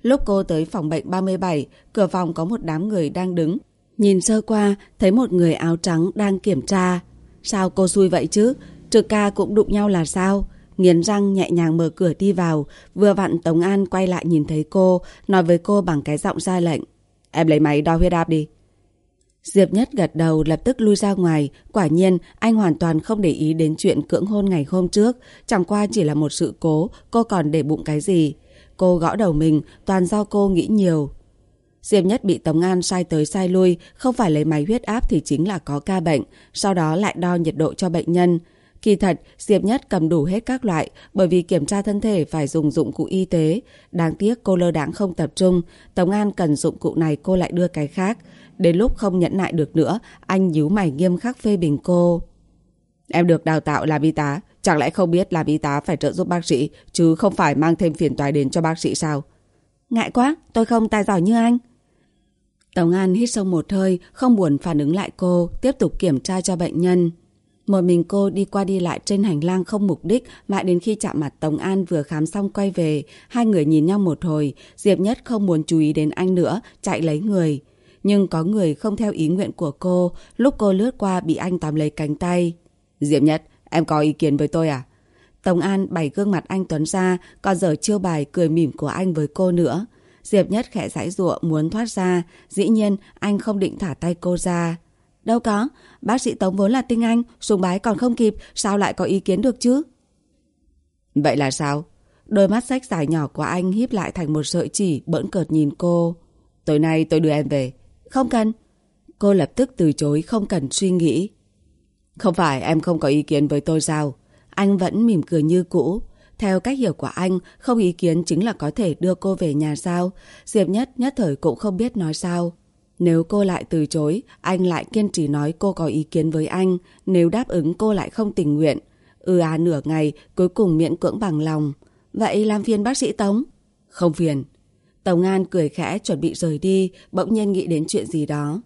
Lúc cô tới phòng bệnh 37, cửa phòng có một đám người đang đứng. Nhìn sơ qua, thấy một người áo trắng đang kiểm tra. Sao cô xui vậy chứ? Trực ca cũng đụng nhau là sao? Nghiến răng nhẹ nhàng mở cửa đi vào, vừa vặn Tống An quay lại nhìn thấy cô, nói với cô bằng cái giọng ra lệnh. Em lấy máy đo huyết áp đi. Diệp Nhất gật đầu lập tức lui ra ngoài. Quả nhiên, anh hoàn toàn không để ý đến chuyện cưỡng hôn ngày hôm trước. Chẳng qua chỉ là một sự cố, cô còn để bụng cái gì. Cô gõ đầu mình, toàn do cô nghĩ nhiều. Diệp Nhất bị Tống An sai tới sai lui, không phải lấy máy huyết áp thì chính là có ca bệnh, sau đó lại đo nhiệt độ cho bệnh nhân. Kỳ thật, Diệp Nhất cầm đủ hết các loại bởi vì kiểm tra thân thể phải dùng dụng cụ y tế. Đáng tiếc cô lơ đáng không tập trung, Tống An cần dụng cụ này cô lại đưa cái khác. Đến lúc không nhẫn nại được nữa, anh nhíu mày nghiêm khắc phê bình cô. Em được đào tạo làm y tá, chẳng lẽ không biết làm y tá phải trợ giúp bác sĩ, chứ không phải mang thêm phiền toái đến cho bác sĩ sao? Ngại quá, tôi không tài giỏi như anh. Tổng An hít sâu một hơi, không buồn phản ứng lại cô, tiếp tục kiểm tra cho bệnh nhân. Một mình cô đi qua đi lại trên hành lang không mục đích mãi đến khi chạm mặt Tống An vừa khám xong quay về. Hai người nhìn nhau một hồi, Diệp Nhất không muốn chú ý đến anh nữa, chạy lấy người. Nhưng có người không theo ý nguyện của cô, lúc cô lướt qua bị anh tóm lấy cánh tay. Diệp Nhất, em có ý kiến với tôi à? Tống An bày gương mặt anh Tuấn ra, còn giờ chiêu bài cười mỉm của anh với cô nữa. Diệp Nhất khẽ giãi giụa muốn thoát ra, dĩ nhiên anh không định thả tay cô ra. Đâu có, bác sĩ Tống vốn là tinh anh, sùng bái còn không kịp, sao lại có ý kiến được chứ? Vậy là sao? Đôi mắt sách dài nhỏ của anh híp lại thành một sợi chỉ bỡn cợt nhìn cô. Tối nay tôi đưa em về. Không cần. Cô lập tức từ chối không cần suy nghĩ. Không phải em không có ý kiến với tôi sao? Anh vẫn mỉm cười như cũ. Theo cách hiểu của anh, không ý kiến chính là có thể đưa cô về nhà sao. Diệp Nhất nhất thời cũng không biết nói sao. Nếu cô lại từ chối, anh lại kiên trì nói cô có ý kiến với anh. Nếu đáp ứng cô lại không tình nguyện. Ừ à nửa ngày, cuối cùng miễn cưỡng bằng lòng. Vậy làm phiền bác sĩ Tống? Không phiền. Tống An cười khẽ chuẩn bị rời đi, bỗng nhiên nghĩ đến chuyện gì đó.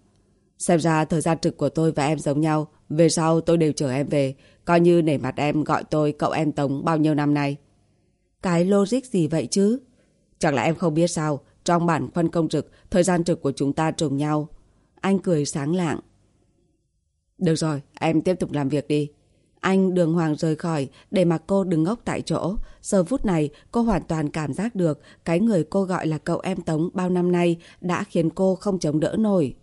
Xem ra thời gian trực của tôi và em giống nhau, về sau tôi đều chở em về, coi như nể mặt em gọi tôi cậu em Tống bao nhiêu năm nay. Cái logic gì vậy chứ? Chẳng lẽ em không biết sao, trong bản phân công trực, thời gian trực của chúng ta trùng nhau. Anh cười sáng lạng. Được rồi, em tiếp tục làm việc đi. Anh đường hoàng rời khỏi để mặc cô đứng ngốc tại chỗ. Giờ phút này cô hoàn toàn cảm giác được cái người cô gọi là cậu em Tống bao năm nay đã khiến cô không chống đỡ nổi.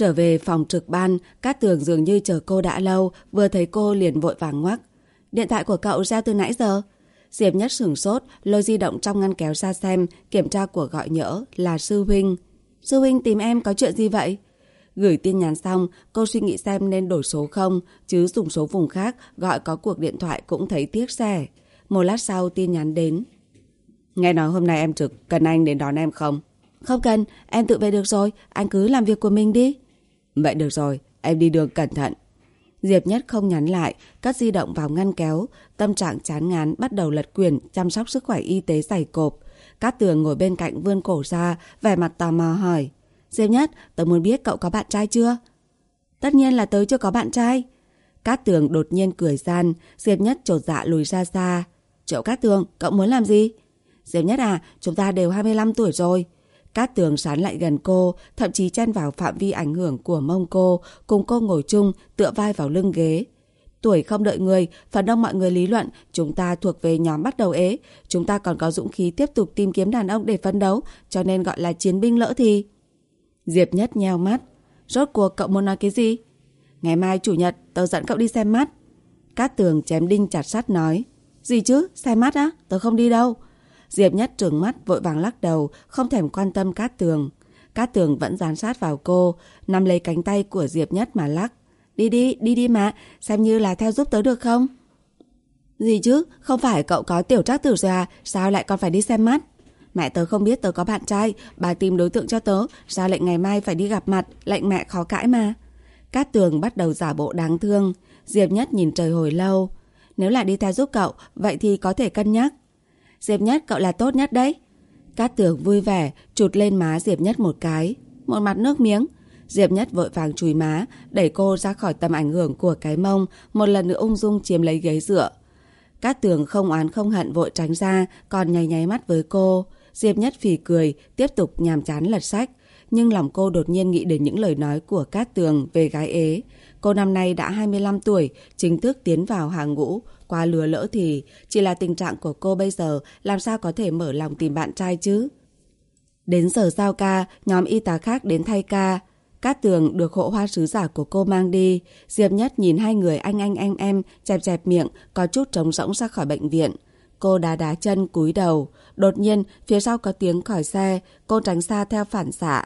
Trở về phòng trực ban, Cát Tường dường như chờ cô đã lâu, vừa thấy cô liền vội vàng ngoắc. Điện thoại của cậu ra từ nãy giờ? Diệp Nhất sửng sốt, lôi di động trong ngăn kéo ra xem, kiểm tra của gọi nhỡ là Sư Huynh. Sư Huynh tìm em có chuyện gì vậy? Gửi tin nhắn xong, cô suy nghĩ xem nên đổi số không, chứ dùng số vùng khác gọi có cuộc điện thoại cũng thấy tiếc rẻ. Một lát sau tin nhắn đến. Nghe nói hôm nay em trực, cần anh đến đón em không? Không cần, em tự về được rồi, anh cứ làm việc của mình đi. Vậy được rồi, em đi đường cẩn thận. Diệp Nhất không nhắn lại, cắt di động vào ngăn kéo, tâm trạng chán ngán bắt đầu lật quyền chăm sóc sức khỏe y tế dày cộp. Cát tường ngồi bên cạnh vươn cổ ra, vẻ mặt tò mò hỏi. Diệp Nhất, tớ muốn biết cậu có bạn trai chưa? Tất nhiên là tớ chưa có bạn trai. Cát tường đột nhiên cười gian, Diệp Nhất trột dạ lùi ra xa. Triệu Cát tường, cậu muốn làm gì? Diệp Nhất à, chúng ta đều 25 tuổi rồi. Cát tường sán lại gần cô, thậm chí chen vào phạm vi ảnh hưởng của mông cô, cùng cô ngồi chung, tựa vai vào lưng ghế. Tuổi không đợi người, phần đông mọi người lý luận chúng ta thuộc về nhóm bắt đầu ế. Chúng ta còn có dũng khí tiếp tục tìm kiếm đàn ông để phấn đấu, cho nên gọi là chiến binh lỡ thì. Diệp Nhất nheo mắt. Rốt cuộc cậu muốn nói cái gì? Ngày mai chủ nhật tớ dẫn cậu đi xem mắt. Cát tường chém đinh chặt sắt nói. Gì chứ, xem mắt á, tớ không đi đâu. Diệp Nhất trừng mắt vội vàng lắc đầu, không thèm quan tâm Cát Tường. Cát Tường vẫn dán sát vào cô, nắm lấy cánh tay của Diệp Nhất mà lắc. Đi đi, đi đi mà, xem như là theo giúp tớ được không? Gì chứ, không phải cậu có tiểu trác tử rồi à, sao lại còn phải đi xem mắt? Mẹ tớ không biết tớ có bạn trai, bà tìm đối tượng cho tớ, sao lệnh ngày mai phải đi gặp mặt, lệnh mẹ khó cãi mà. Cát Tường bắt đầu giả bộ đáng thương, Diệp Nhất nhìn trời hồi lâu. Nếu là đi theo giúp cậu, vậy thì có thể cân nhắc. Diệp Nhất cậu là tốt nhất đấy. Cát Tường vui vẻ, chụt lên má Diệp Nhất một cái. Một mặt nước miếng. Diệp Nhất vội vàng chùi má, đẩy cô ra khỏi tầm ảnh hưởng của cái mông, một lần nữa ung dung chiếm lấy ghế dựa. Cát Tường không oán không hận vội tránh ra, còn nháy nháy mắt với cô. Diệp Nhất phì cười, tiếp tục nhàm chán lật sách. Nhưng lòng cô đột nhiên nghĩ đến những lời nói của Cát Tường về gái ế. Cô năm nay đã 25 tuổi, chính thức tiến vào hàng ngũ. Quá lừa lỡ thì, chỉ là tình trạng của cô bây giờ làm sao có thể mở lòng tìm bạn trai chứ? Đến giờ giao ca, nhóm y tá khác đến thay ca. Cát tường được hộ hoa sứ giả của cô mang đi. Diệp Nhất nhìn hai người anh anh em em, chẹp chẹp miệng, có chút trống rỗng ra khỏi bệnh viện. Cô đá đá chân cúi đầu. Đột nhiên, phía sau có tiếng khỏi xe, cô tránh xa theo phản xạ.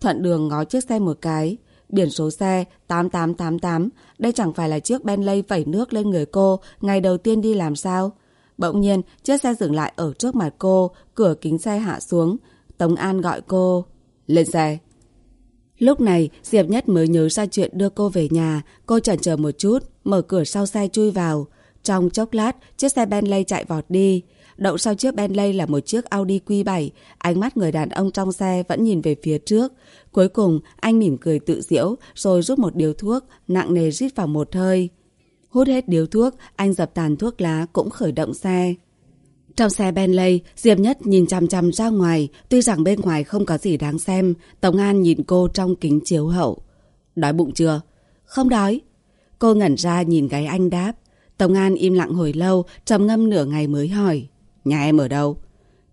Thuận đường ngó chiếc xe một cái. Biển số xe 8888, đây chẳng phải là chiếc Bentley vẩy nước lên người cô ngày đầu tiên đi làm sao? Bỗng nhiên, chiếc xe dừng lại ở trước mặt cô, cửa kính xe hạ xuống. Tống An gọi cô. Lên xe. Lúc này, Diệp Nhất mới nhớ ra chuyện đưa cô về nhà. Cô chần chờ một chút, mở cửa sau xe chui vào. Trong chốc lát, chiếc xe Bentley chạy vọt đi. Đậu sau chiếc Bentley là một chiếc Audi Q7. Ánh mắt người đàn ông trong xe vẫn nhìn về phía trước. Cuối cùng, anh mỉm cười tự diễu, rồi rút một điếu thuốc, nặng nề rít vào một hơi. Hút hết điếu thuốc, anh dập tàn thuốc lá cũng khởi động xe. Trong xe Bentley, Diệp Nhất nhìn chằm chằm ra ngoài, tuy rằng bên ngoài không có gì đáng xem, Tống An nhìn cô trong kính chiếu hậu. Đói bụng chưa? Không đói. Cô ngẩn ra nhìn gái anh đáp. Tống An im lặng hồi lâu, trầm ngâm nửa ngày mới hỏi. Nhà em ở đâu?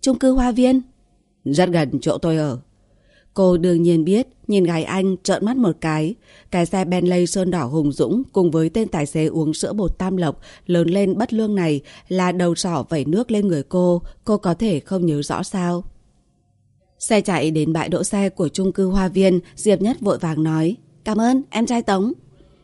Trung cư Hoa Viên. Rất gần chỗ tôi ở. Cô đương nhiên biết, nhìn gái anh trợn mắt một cái. Cái xe Bentley sơn đỏ hùng dũng cùng với tên tài xế uống sữa bột tam lộc lớn lên bất lương này là đầu sỏ vẩy nước lên người cô, cô có thể không nhớ rõ sao. Xe chạy đến bãi đỗ xe của trung cư Hoa Viên, Diệp Nhất vội vàng nói. Cảm ơn, em trai Tống.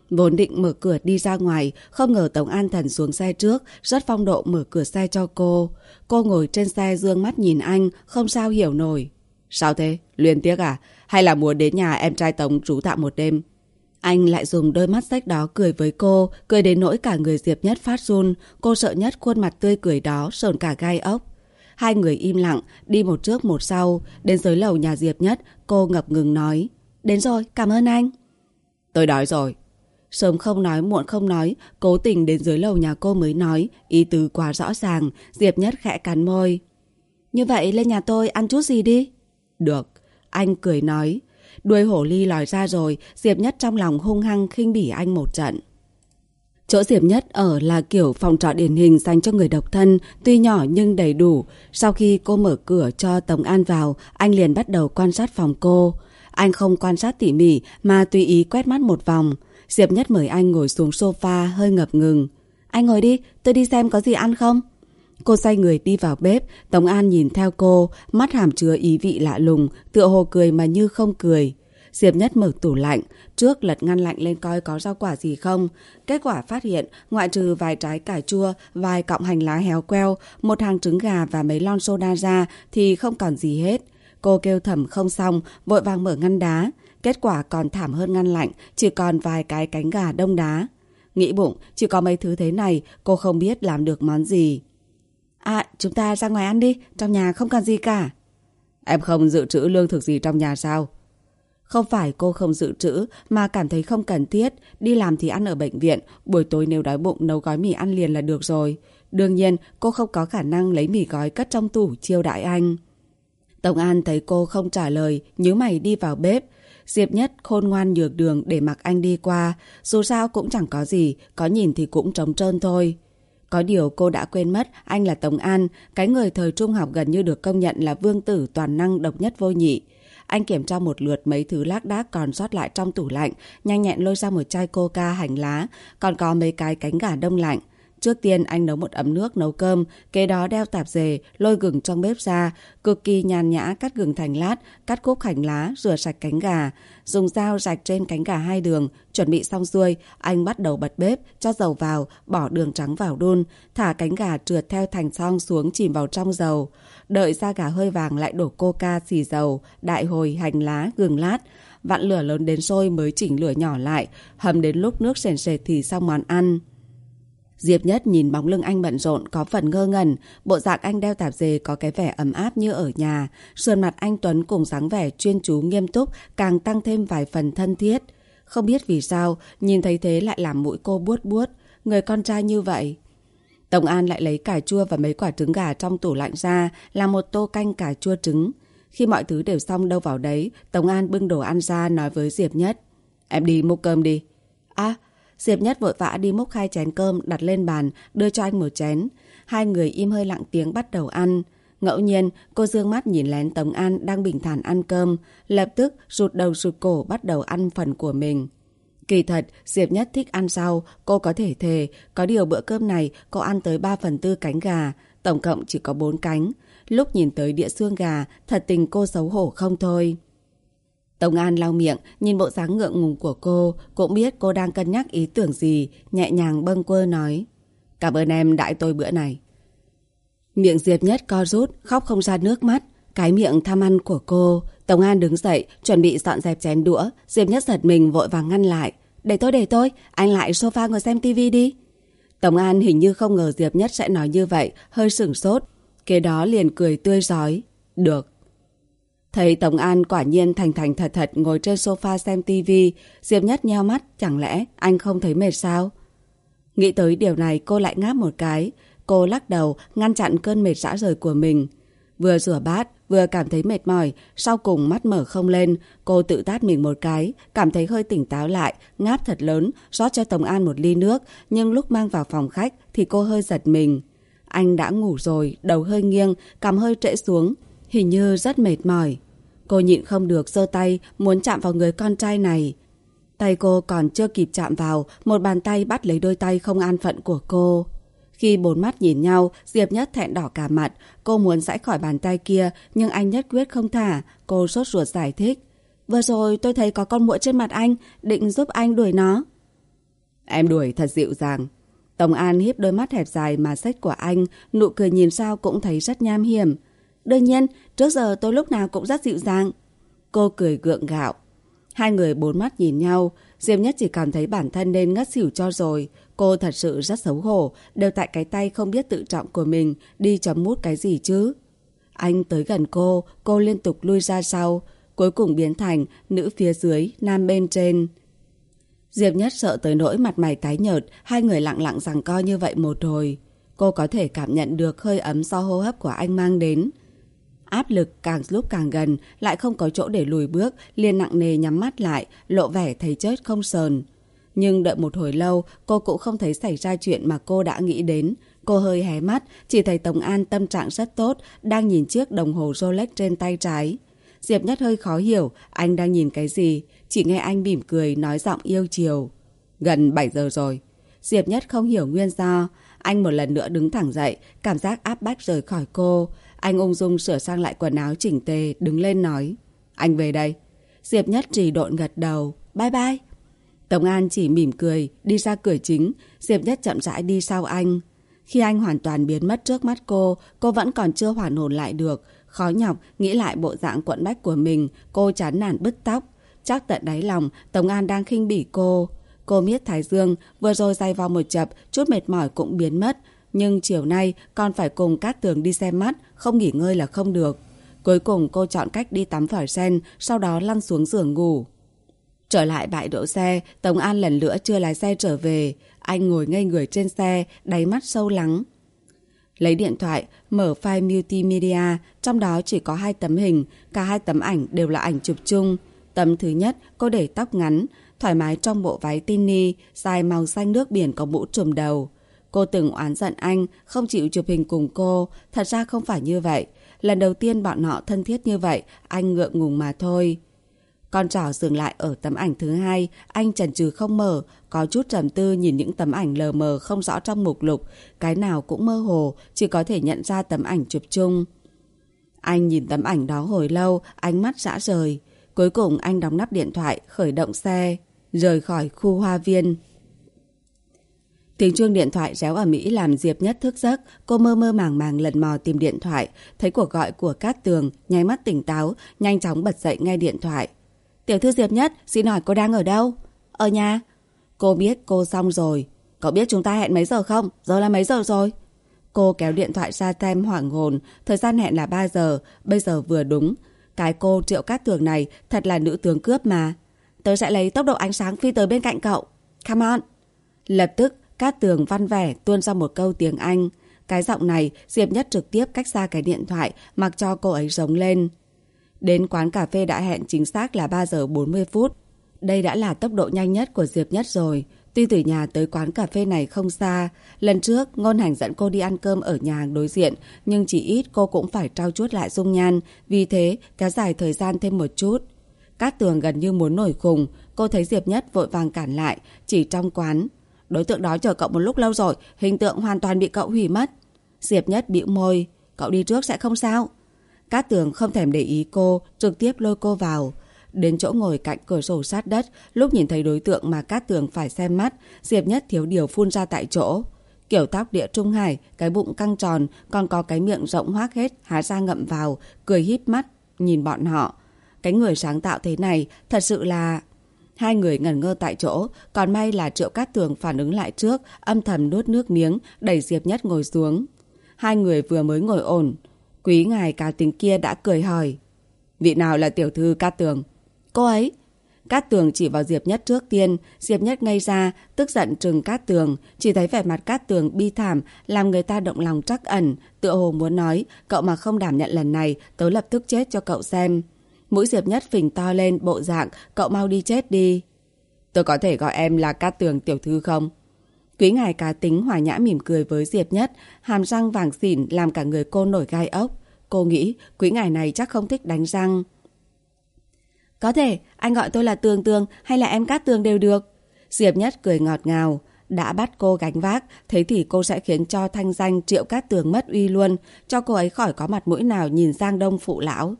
Vốn định mở cửa đi ra ngoài, không ngờ Tống An Thần xuống xe trước, rất phong độ mở cửa xe cho cô. Cô ngồi trên xe dương mắt nhìn anh, không sao hiểu nổi. Sao thế? Luyên tiếc à? Hay là muốn đến nhà em trai Tống trú tạm một đêm? Anh lại dùng đôi mắt sách đó cười với cô, cười đến nỗi cả người Diệp Nhất phát run. Cô sợ nhất khuôn mặt tươi cười đó, sờn cả gai ốc. Hai người im lặng, đi một trước một sau. Đến dưới lầu nhà Diệp Nhất, cô ngập ngừng nói. Đến rồi, cảm ơn anh. Tôi đói rồi. Sớm không nói, muộn không nói, cố tình đến dưới lầu nhà cô mới nói, ý tứ quá rõ ràng, Diệp Nhất khẽ cắn môi. Như vậy lên nhà tôi ăn chút gì đi. Được, anh cười nói. Đuôi hổ ly lòi ra rồi, Diệp Nhất trong lòng hung hăng khinh bỉ anh một trận. Chỗ Diệp Nhất ở là kiểu phòng trọ điển hình dành cho người độc thân, tuy nhỏ nhưng đầy đủ. Sau khi cô mở cửa cho Tống An vào, anh liền bắt đầu quan sát phòng cô. Anh không quan sát tỉ mỉ mà tùy ý quét mắt một vòng. Diệp Nhất mời anh ngồi xuống sofa hơi ngập ngừng. Anh ngồi đi, tôi đi xem có gì ăn không? Cô xoay người đi vào bếp, Tống An nhìn theo cô, mắt hàm chứa ý vị lạ lùng, tựa hồ cười mà như không cười. Diệp Nhất mở tủ lạnh, trước lật ngăn lạnh lên coi có rau quả gì không. Kết quả phát hiện, ngoại trừ vài trái cải chua, vài cọng hành lá héo queo, một hàng trứng gà và mấy lon soda ra thì không còn gì hết. Cô kêu thầm không xong, vội vàng mở ngăn đá. Kết quả còn thảm hơn ngăn lạnh, chỉ còn vài cái cánh gà đông đá. Nghĩ bụng, chỉ có mấy thứ thế này, cô không biết làm được món gì. À, chúng ta ra ngoài ăn đi, trong nhà không cần gì cả. Em không dự trữ lương thực gì trong nhà sao? Không phải cô không dự trữ mà cảm thấy không cần thiết, đi làm thì ăn ở bệnh viện, buổi tối nếu đói bụng nấu gói mì ăn liền là được rồi. Đương nhiên, cô không có khả năng lấy mì gói cất trong tủ chiêu đại anh. tổng An thấy cô không trả lời, nhớ mày đi vào bếp. Diệp Nhất khôn ngoan nhược đường để mặc anh đi qua, dù sao cũng chẳng có gì, có nhìn thì cũng trống trơn thôi. Có điều cô đã quên mất anh là Tống An, cái người thời trung học gần như được công nhận là vương tử toàn năng độc nhất vô nhị. Anh kiểm tra một lượt mấy thứ lác đác còn sót lại trong tủ lạnh, nhanh nhẹn lôi ra một chai coca hành lá, còn có mấy cái cánh gà đông lạnh. Trước tiên anh nấu một ấm nước nấu cơm, kế đó đeo tạp dề, lôi gừng trong bếp ra, cực kỳ nhàn nhã cắt gừng thành lát, cắt cúc hành lá, rửa sạch cánh gà. Dùng dao rạch trên cánh gà hai đường, chuẩn bị xong xuôi, anh bắt đầu bật bếp, cho dầu vào, bỏ đường trắng vào đun, thả cánh gà trượt theo thành song xuống chìm vào trong dầu. Đợi da gà hơi vàng lại đổ coca xì dầu, đại hồi, hành lá, gừng lát. Vặn lửa lớn đến sôi mới chỉnh lửa nhỏ lại, hầm đến lúc nước sền sệt thì xong món ăn. Diệp Nhất nhìn bóng lưng anh bận rộn có phần ngơ ngẩn, bộ dạng anh đeo tạp dề có cái vẻ ấm áp như ở nhà, sườn mặt anh Tuấn cùng dáng vẻ chuyên chú nghiêm túc càng tăng thêm vài phần thân thiết. Không biết vì sao, nhìn thấy thế lại làm mũi cô buốt buốt, người con trai như vậy. Tổng An lại lấy cà chua và mấy quả trứng gà trong tủ lạnh ra, làm một tô canh cà chua trứng. Khi mọi thứ đều xong đâu vào đấy, Tổng An bưng đồ ăn ra nói với Diệp Nhất. Em đi mua cơm đi. À, Diệp Nhất vội vã đi múc hai chén cơm đặt lên bàn, đưa cho anh một chén. Hai người im hơi lặng tiếng bắt đầu ăn. Ngẫu nhiên, cô dương mắt nhìn lén Tống An đang bình thản ăn cơm, lập tức rụt đầu rụt cổ bắt đầu ăn phần của mình. Kỳ thật, Diệp Nhất thích ăn rau, cô có thể thề, có điều bữa cơm này cô ăn tới 3 phần tư cánh gà, tổng cộng chỉ có 4 cánh. Lúc nhìn tới đĩa xương gà, thật tình cô xấu hổ không thôi. Tống An lau miệng, nhìn bộ dáng ngượng ngùng của cô, cũng biết cô đang cân nhắc ý tưởng gì, nhẹ nhàng bâng quơ nói. Cảm ơn em đãi tôi bữa này. Miệng Diệp Nhất co rút, khóc không ra nước mắt. Cái miệng tham ăn của cô, Tống An đứng dậy, chuẩn bị dọn dẹp chén đũa. Diệp Nhất giật mình vội vàng ngăn lại. Để tôi, để tôi, anh lại sofa ngồi xem tivi đi. Tống An hình như không ngờ Diệp Nhất sẽ nói như vậy, hơi sửng sốt. Kế đó liền cười tươi giói. Được. Thấy Tổng An quả nhiên thành thành thật thật ngồi trên sofa xem tivi, Diệp Nhất nheo mắt, chẳng lẽ anh không thấy mệt sao? Nghĩ tới điều này cô lại ngáp một cái. Cô lắc đầu, ngăn chặn cơn mệt rã rời của mình. Vừa rửa bát, vừa cảm thấy mệt mỏi, sau cùng mắt mở không lên, cô tự tát mình một cái, cảm thấy hơi tỉnh táo lại, ngáp thật lớn, rót cho Tổng An một ly nước, nhưng lúc mang vào phòng khách thì cô hơi giật mình. Anh đã ngủ rồi, đầu hơi nghiêng, cằm hơi trễ xuống, hình như rất mệt mỏi. Cô nhịn không được giơ tay, muốn chạm vào người con trai này. Tay cô còn chưa kịp chạm vào, một bàn tay bắt lấy đôi tay không an phận của cô. Khi bốn mắt nhìn nhau, Diệp Nhất thẹn đỏ cả mặt. Cô muốn giải khỏi bàn tay kia, nhưng anh nhất quyết không thả. Cô sốt ruột giải thích. Vừa rồi tôi thấy có con muỗi trên mặt anh, định giúp anh đuổi nó. Em đuổi thật dịu dàng. Tổng An hiếp đôi mắt hẹp dài mà sách của anh, nụ cười nhìn sao cũng thấy rất nham hiểm. Đương nhiên, trước giờ tôi lúc nào cũng rất dịu dàng. Cô cười gượng gạo. Hai người bốn mắt nhìn nhau, Diệp Nhất chỉ cảm thấy bản thân nên ngất xỉu cho rồi. Cô thật sự rất xấu hổ, đều tại cái tay không biết tự trọng của mình, đi chấm mút cái gì chứ. Anh tới gần cô, cô liên tục lui ra sau, cuối cùng biến thành nữ phía dưới, nam bên trên. Diệp Nhất sợ tới nỗi mặt mày tái nhợt, hai người lặng lặng rằng co như vậy một hồi. Cô có thể cảm nhận được hơi ấm do hô hấp của anh mang đến. Áp lực càng lúc càng gần, lại không có chỗ để lùi bước, liền nặng nề nhắm mắt lại, lộ vẻ thấy chết không sờn. Nhưng đợi một hồi lâu, cô cũng không thấy xảy ra chuyện mà cô đã nghĩ đến. Cô hơi hé mắt, chỉ thấy Tổng An tâm trạng rất tốt, đang nhìn chiếc đồng hồ Rolex trên tay trái. Diệp Nhất hơi khó hiểu, anh đang nhìn cái gì, chỉ nghe anh mỉm cười nói giọng yêu chiều. Gần 7 giờ rồi. Diệp Nhất không hiểu nguyên do. Anh một lần nữa đứng thẳng dậy, cảm giác áp bách rời khỏi cô. Anh ung dung sửa sang lại quần áo chỉnh tề, đứng lên nói. Anh về đây. Diệp Nhất Trì độn gật đầu. Bye bye. Tổng An chỉ mỉm cười, đi ra cửa chính. Diệp Nhất chậm rãi đi sau anh. Khi anh hoàn toàn biến mất trước mắt cô, cô vẫn còn chưa hoàn hồn lại được. Khó nhọc, nghĩ lại bộ dạng quận bách của mình, cô chán nản bứt tóc. Chắc tận đáy lòng, Tổng An đang khinh bỉ cô. Cô miết Thái Dương, vừa rồi day vào một chập, chút mệt mỏi cũng biến mất. Nhưng chiều nay con phải cùng cát tường đi xem mắt, không nghỉ ngơi là không được. Cuối cùng cô chọn cách đi tắm phở sen, sau đó lăn xuống giường ngủ. Trở lại bãi đỗ xe, Tống An lần nữa chưa lái xe trở về. Anh ngồi ngây người trên xe, đáy mắt sâu lắng. Lấy điện thoại, mở file multimedia, trong đó chỉ có hai tấm hình, cả hai tấm ảnh đều là ảnh chụp chung. Tấm thứ nhất, cô để tóc ngắn, thoải mái trong bộ váy tini, dài màu xanh nước biển có mũ trùm đầu. Cô từng oán giận anh, không chịu chụp hình cùng cô. Thật ra không phải như vậy. Lần đầu tiên bọn họ thân thiết như vậy, anh ngượng ngùng mà thôi. Con trỏ dừng lại ở tấm ảnh thứ hai, anh chần chừ không mở, có chút trầm tư nhìn những tấm ảnh lờ mờ không rõ trong mục lục, cái nào cũng mơ hồ, chỉ có thể nhận ra tấm ảnh chụp chung. Anh nhìn tấm ảnh đó hồi lâu, ánh mắt rã rời. Cuối cùng anh đóng nắp điện thoại, khởi động xe, rời khỏi khu hoa viên. Tiếng chuông điện thoại réo ở Mỹ làm Diệp Nhất thức giấc. Cô mơ mơ màng màng lần mò tìm điện thoại. Thấy cuộc gọi của Cát Tường, nháy mắt tỉnh táo, nhanh chóng bật dậy nghe điện thoại. Tiểu thư Diệp Nhất, xin hỏi cô đang ở đâu? Ở nhà. Cô biết cô xong rồi. Cậu biết chúng ta hẹn mấy giờ không? Giờ là mấy giờ rồi? Cô kéo điện thoại ra tem hoảng hồn. Thời gian hẹn là 3 giờ, bây giờ vừa đúng. Cái cô Triệu Cát Tường này thật là nữ tướng cướp mà. Tớ sẽ lấy tốc độ ánh sáng phi tới bên cạnh cậu. Come on. Lập tức, Cát Tường văn vẻ tuôn ra một câu tiếng Anh. Cái giọng này, Diệp Nhất trực tiếp cách xa cái điện thoại, mặc cho cô ấy giống lên. Đến quán cà phê đã hẹn chính xác là 3 giờ 40 phút. Đây đã là tốc độ nhanh nhất của Diệp Nhất rồi. Tuy từ nhà tới quán cà phê này không xa, lần trước Ngôn Hành dẫn cô đi ăn cơm ở nhà hàng đối diện, nhưng chỉ ít cô cũng phải trao chuốt lại dung nhan, vì thế kéo dài thời gian thêm một chút. Cát tường gần như muốn nổi khùng, cô thấy Diệp Nhất vội vàng cản lại, chỉ trong quán. Đối tượng đó chờ cậu một lúc lâu rồi, hình tượng hoàn toàn bị cậu hủy mất. Diệp Nhất bĩu môi, cậu đi trước sẽ không sao. Cát tường không thèm để ý cô, trực tiếp lôi cô vào. Đến chỗ ngồi cạnh cửa sổ sát đất, lúc nhìn thấy đối tượng mà Cát tường phải xem mắt, Diệp Nhất thiếu điều phun ra tại chỗ. Kiểu tóc địa trung hải, cái bụng căng tròn, còn có cái miệng rộng hoác hết, há ra ngậm vào, cười híp mắt, nhìn bọn họ. Cái người sáng tạo thế này thật sự là... Hai người ngẩn ngơ tại chỗ, còn may là Triệu Cát Tường phản ứng lại trước, âm thầm nuốt nước miếng, đẩy Diệp Nhất ngồi xuống. Hai người vừa mới ngồi ổn, quý ngài cao tính kia đã cười hỏi. Vị nào là tiểu thư Cát Tường? Cô ấy. Cát Tường chỉ vào Diệp Nhất trước tiên, Diệp Nhất ngây ra, tức giận trừng Cát Tường, chỉ thấy vẻ mặt Cát Tường bi thảm, làm người ta động lòng trắc ẩn, tựa hồ muốn nói, cậu mà không đảm nhận lần này, tớ lập tức chết cho cậu xem. Mũi Diệp Nhất phình to lên bộ dạng, cậu mau đi chết đi. Tôi có thể gọi em là Cát Tường tiểu thư không? Quý ngài cá tính hòa nhã mỉm cười với Diệp Nhất, hàm răng vàng xỉn làm cả người cô nổi gai ốc. Cô nghĩ quý ngài này chắc không thích đánh răng. Có thể, anh gọi tôi là Tường Tường hay là em Cát Tường đều được. Diệp Nhất cười ngọt ngào. Đã bắt cô gánh vác, thế thì cô sẽ khiến cho thanh danh Triệu Cát Tường mất uy luôn, cho cô ấy khỏi có mặt mũi nào nhìn Giang Đông phụ lão.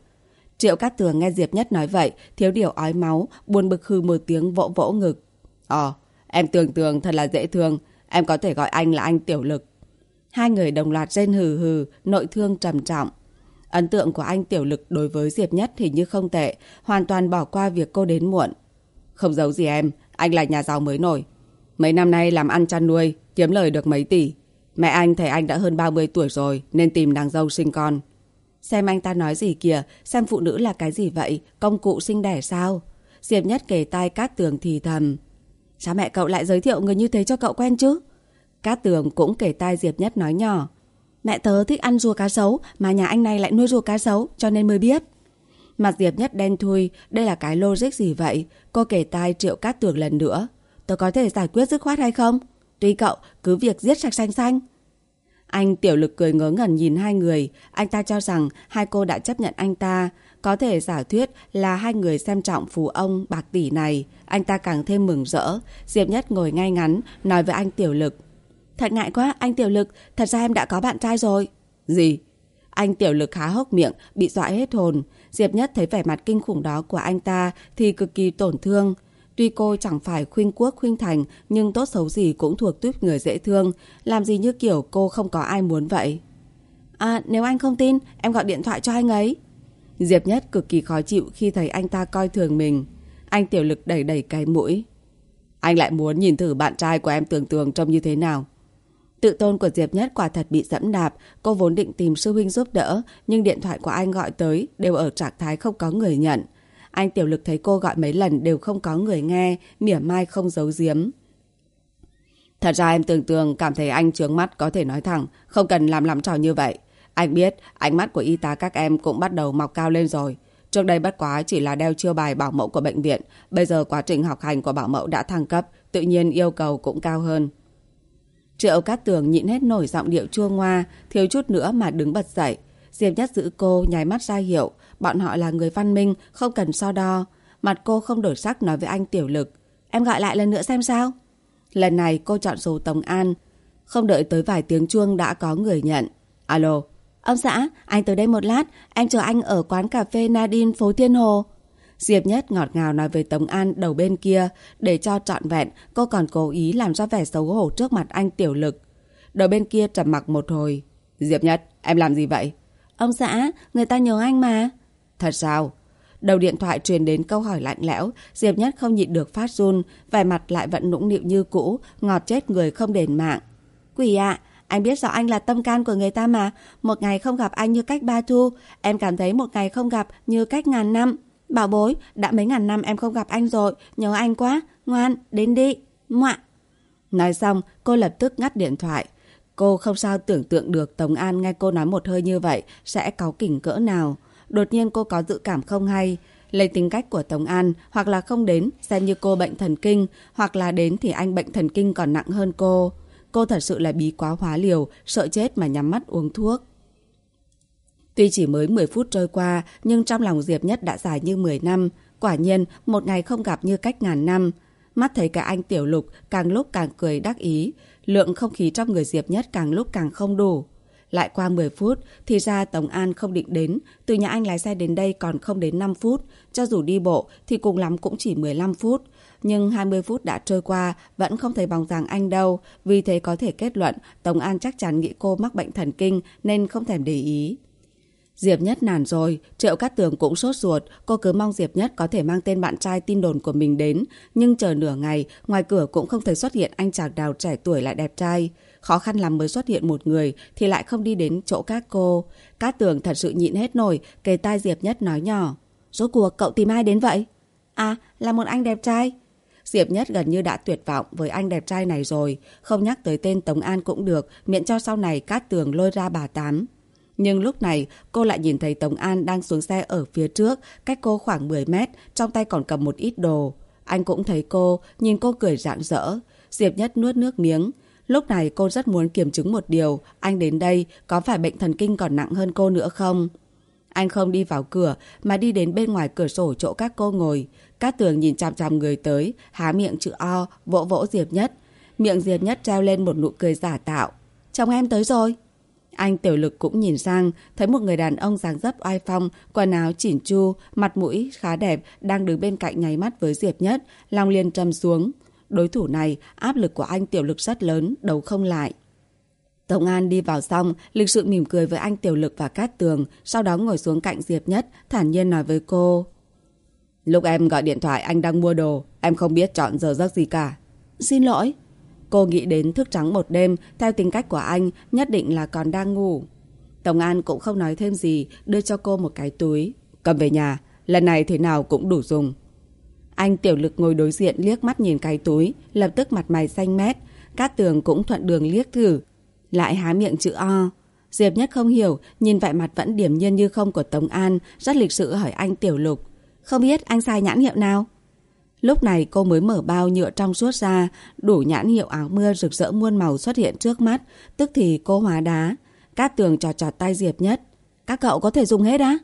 Triệu Cát Tường nghe Diệp Nhất nói vậy, thiếu điều ói máu, buồn bực hư một tiếng vỗ vỗ ngực. Ồ, em Tường Tường thật là dễ thương, em có thể gọi anh là anh Tiểu Lực. Hai người đồng loạt rên hừ hừ, nội thương trầm trọng. Ấn tượng của anh Tiểu Lực đối với Diệp Nhất thì như không tệ, hoàn toàn bỏ qua việc cô đến muộn. Không giấu gì em, anh là nhà giàu mới nổi. Mấy năm nay làm ăn chăn nuôi, kiếm lời được mấy tỷ. Mẹ anh thấy anh đã hơn 30 tuổi rồi nên tìm nàng dâu sinh con. Xem anh ta nói gì kìa, xem phụ nữ là cái gì vậy, công cụ sinh đẻ sao? Diệp Nhất kề tai Cát Tường thì thầm. Sao mẹ cậu lại giới thiệu người như thế cho cậu quen chứ? Cát Tường cũng kể tai Diệp Nhất nói nhỏ. Mẹ tớ thích ăn rùa cá sấu, mà nhà anh này lại nuôi rùa cá sấu, cho nên mới biết. Mặt Diệp Nhất đen thui, đây là cái logic gì vậy? Cô kể tai Triệu Cát Tường lần nữa. Tớ có thể giải quyết dứt khoát hay không? Tuy cậu, cứ việc giết sạch xanh xanh. Anh tiểu lực cười ngớ ngẩn nhìn hai người. Anh ta cho rằng hai cô đã chấp nhận anh ta. Có thể giả thuyết là hai người xem trọng phú ông bạc tỷ này. Anh ta càng thêm mừng rỡ. Diệp Nhất ngồi ngay ngắn, nói với anh tiểu lực. Thật ngại quá, anh tiểu lực. Thật ra em đã có bạn trai rồi. Gì? Anh tiểu lực há hốc miệng, bị dọa hết hồn. Diệp Nhất thấy vẻ mặt kinh khủng đó của anh ta thì cực kỳ tổn thương. Tuy cô chẳng phải khuynh quốc khuynh thành, nhưng tốt xấu gì cũng thuộc tuyết người dễ thương. Làm gì như kiểu cô không có ai muốn vậy. À, nếu anh không tin, em gọi điện thoại cho anh ấy. Diệp Nhất cực kỳ khó chịu khi thấy anh ta coi thường mình. Anh tiểu lực đẩy đẩy cái mũi. Anh lại muốn nhìn thử bạn trai của em tưởng tường trông như thế nào. Tự tôn của Diệp Nhất quả thật bị dẫm đạp. Cô vốn định tìm sư huynh giúp đỡ, nhưng điện thoại của anh gọi tới đều ở trạng thái không có người nhận. Anh tiểu lực thấy cô gọi mấy lần đều không có người nghe, mỉa mai không giấu giếm. Thật ra em tưởng tượng cảm thấy anh trướng mắt có thể nói thẳng, không cần làm làm trò như vậy. Anh biết ánh mắt của y tá các em cũng bắt đầu mọc cao lên rồi. Trước đây bất quá chỉ là đeo chiêu bài bảo mẫu của bệnh viện. Bây giờ quá trình học hành của bảo mẫu đã thăng cấp, tự nhiên yêu cầu cũng cao hơn. Triệu Cát Tường nhịn hết nổi giọng điệu chua ngoa, thiếu chút nữa mà đứng bật dậy. Diệp Nhất giữ cô, nháy mắt ra hiệu. Bọn họ là người văn minh, không cần so đo. mặt cô không đổi sắc nói với anh Tiểu Lực. Em gọi lại lần nữa xem sao. Lần này cô chọn số Tống An. Không đợi tới vài tiếng chuông đã có người nhận. Alo. Ông xã, anh tới đây một lát. Em chờ anh ở quán cà phê Nadine phố Thiên Hồ. Diệp Nhất ngọt ngào nói với Tống An đầu bên kia. Để cho trọn vẹn, cô còn cố ý làm ra vẻ xấu hổ trước mặt anh Tiểu Lực. Đầu bên kia trầm mặc một hồi. Diệp Nhất, em làm gì vậy? Ông xã, người ta nhớ anh mà. Thật sao? Đầu điện thoại truyền đến câu hỏi lạnh lẽo, Diệp Nhất không nhịn được phát run, vẻ mặt lại vẫn nũng nịu như cũ, ngọt chết người không đền mạng. Quỷ ạ, anh biết rõ anh là tâm can của người ta mà, một ngày không gặp anh như cách ba thu, em cảm thấy một ngày không gặp như cách ngàn năm. Bảo bối, đã mấy ngàn năm em không gặp anh rồi, nhớ anh quá, ngoan, đến đi, ngoạ. Nói xong, cô lập tức ngắt điện thoại. Cô không sao tưởng tượng được Tống An nghe cô nói một hơi như vậy sẽ cáu kỉnh cỡ nào. Đột nhiên cô có dự cảm không hay. Lấy tính cách của Tống An, hoặc là không đến, xem như cô bệnh thần kinh, hoặc là đến thì anh bệnh thần kinh còn nặng hơn cô. Cô thật sự là bí quá hóa liều, sợ chết mà nhắm mắt uống thuốc. Tuy chỉ mới 10 phút trôi qua, nhưng trong lòng Diệp Nhất đã dài như 10 năm. Quả nhiên, một ngày không gặp như cách ngàn năm. Mắt thấy cả anh Tiểu Lục càng lúc càng cười đắc ý. Lượng không khí trong người Diệp Nhất càng lúc càng không đủ. Lại qua 10 phút, thì ra Tống An không định đến. Từ nhà anh lái xe đến đây còn không đến 5 phút. Cho dù đi bộ thì cùng lắm cũng chỉ 15 phút. Nhưng 20 phút đã trôi qua, vẫn không thấy bóng dáng anh đâu. Vì thế có thể kết luận Tống An chắc chắn nghĩ cô mắc bệnh thần kinh nên không thèm để ý. Diệp Nhất nản rồi, Triệu Cát Tường cũng sốt ruột, cô cứ mong Diệp Nhất có thể mang tên bạn trai tin đồn của mình đến, nhưng chờ nửa ngày, ngoài cửa cũng không thấy xuất hiện anh chàng đào trẻ tuổi lại đẹp trai. Khó khăn lắm mới xuất hiện một người thì lại không đi đến chỗ các cô. Cát Tường thật sự nhịn hết nổi, kề tai Diệp Nhất nói nhỏ. Rốt cuộc cậu tìm ai đến vậy? À, là một anh đẹp trai. Diệp Nhất gần như đã tuyệt vọng với anh đẹp trai này rồi, không nhắc tới tên Tống An cũng được, miễn cho sau này Cát Tường lôi ra bà Tám. Nhưng lúc này, cô lại nhìn thấy Tống An đang xuống xe ở phía trước, cách cô khoảng 10 mét, trong tay còn cầm một ít đồ. Anh cũng thấy cô, nhìn cô cười rạng rỡ. Diệp Nhất nuốt nước miếng. Lúc này cô rất muốn kiểm chứng một điều, anh đến đây có phải bệnh thần kinh còn nặng hơn cô nữa không? Anh không đi vào cửa mà đi đến bên ngoài cửa sổ chỗ các cô ngồi. Cát tường nhìn chằm chằm người tới, há miệng chữ O, vỗ vỗ Diệp Nhất. Miệng Diệp Nhất treo lên một nụ cười giả tạo. Chồng em tới rồi. Anh tiểu lực cũng nhìn sang, thấy một người đàn ông dáng dấp oai phong, quần áo chỉn chu, mặt mũi khá đẹp, đang đứng bên cạnh nháy mắt với Diệp Nhất, lòng liền trầm xuống. Đối thủ này, áp lực của anh tiểu lực rất lớn, đấu không lại. Tổng An đi vào xong, lịch sự mỉm cười với anh Tiểu Lực và Cát Tường, sau đó ngồi xuống cạnh Diệp Nhất, thản nhiên nói với cô. Lúc em gọi điện thoại anh đang mua đồ, em không biết chọn giờ giấc gì cả. Xin lỗi. Cô nghĩ đến thức trắng một đêm, theo tính cách của anh, nhất định là còn đang ngủ. Tổng An cũng không nói thêm gì, đưa cho cô một cái túi. Cầm về nhà, lần này thế nào cũng đủ dùng. Anh tiểu lực ngồi đối diện liếc mắt nhìn cái túi, lập tức mặt mày xanh mét. Cát tường cũng thuận đường liếc thử. Lại há miệng chữ O. Diệp nhất không hiểu, nhìn vẻ mặt vẫn điểm nhiên như không của Tống An, rất lịch sự hỏi anh tiểu lục. Không biết anh sai nhãn hiệu nào? Lúc này cô mới mở bao nhựa trong suốt ra, đủ nhãn hiệu áo mưa rực rỡ muôn màu xuất hiện trước mắt, tức thì cô hóa đá. Cát tường trò trọt tay Diệp Nhất. Các cậu có thể dùng hết á?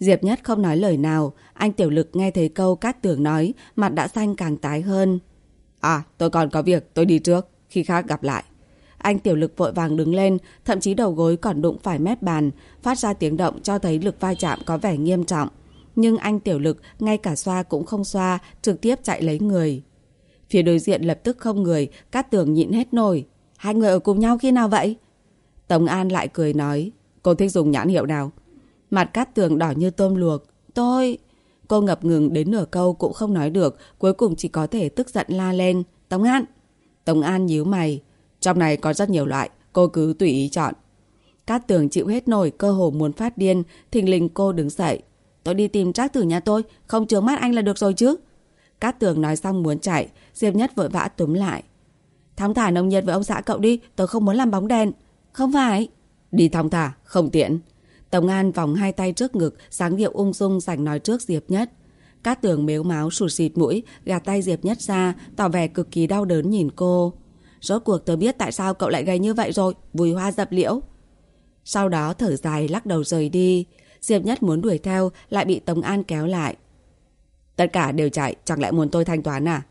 Diệp Nhất không nói lời nào, anh tiểu lực nghe thấy câu Cát tường nói, mặt đã xanh càng tái hơn. À, tôi còn có việc, tôi đi trước, khi khác gặp lại. Anh tiểu lực vội vàng đứng lên, thậm chí đầu gối còn đụng phải mép bàn, phát ra tiếng động cho thấy lực va chạm có vẻ nghiêm trọng nhưng anh tiểu lực ngay cả xoa cũng không xoa, trực tiếp chạy lấy người. Phía đối diện lập tức không người, Cát Tường nhịn hết nổi. Hai người ở cùng nhau khi nào vậy? Tống An lại cười nói, cô thích dùng nhãn hiệu nào? Mặt Cát Tường đỏ như tôm luộc. Tôi... Cô ngập ngừng đến nửa câu cũng không nói được, cuối cùng chỉ có thể tức giận la lên. Tống An! Tống An nhíu mày. Trong này có rất nhiều loại, cô cứ tùy ý chọn. Cát Tường chịu hết nổi, cơ hồ muốn phát điên, thình lình cô đứng dậy. Tôi đi tìm trác tử nhà tôi, không chướng mắt anh là được rồi chứ. Cát tường nói xong muốn chạy, Diệp Nhất vội vã túm lại. Thong thả nồng nhiệt với ông xã cậu đi, tôi không muốn làm bóng đèn. Không phải. Đi thong thả, không tiện. Tổng An vòng hai tay trước ngực, sáng điệu ung dung giành nói trước Diệp Nhất. Cát tường mếu máu sụt xịt mũi, gạt tay Diệp Nhất ra, tỏ vẻ cực kỳ đau đớn nhìn cô. Rốt cuộc tôi biết tại sao cậu lại gầy như vậy rồi, vùi hoa dập liễu. Sau đó thở dài lắc đầu rời đi. Diệp Nhất muốn đuổi theo lại bị Tống An kéo lại. Tất cả đều chạy, chẳng lẽ muốn tôi thanh toán à?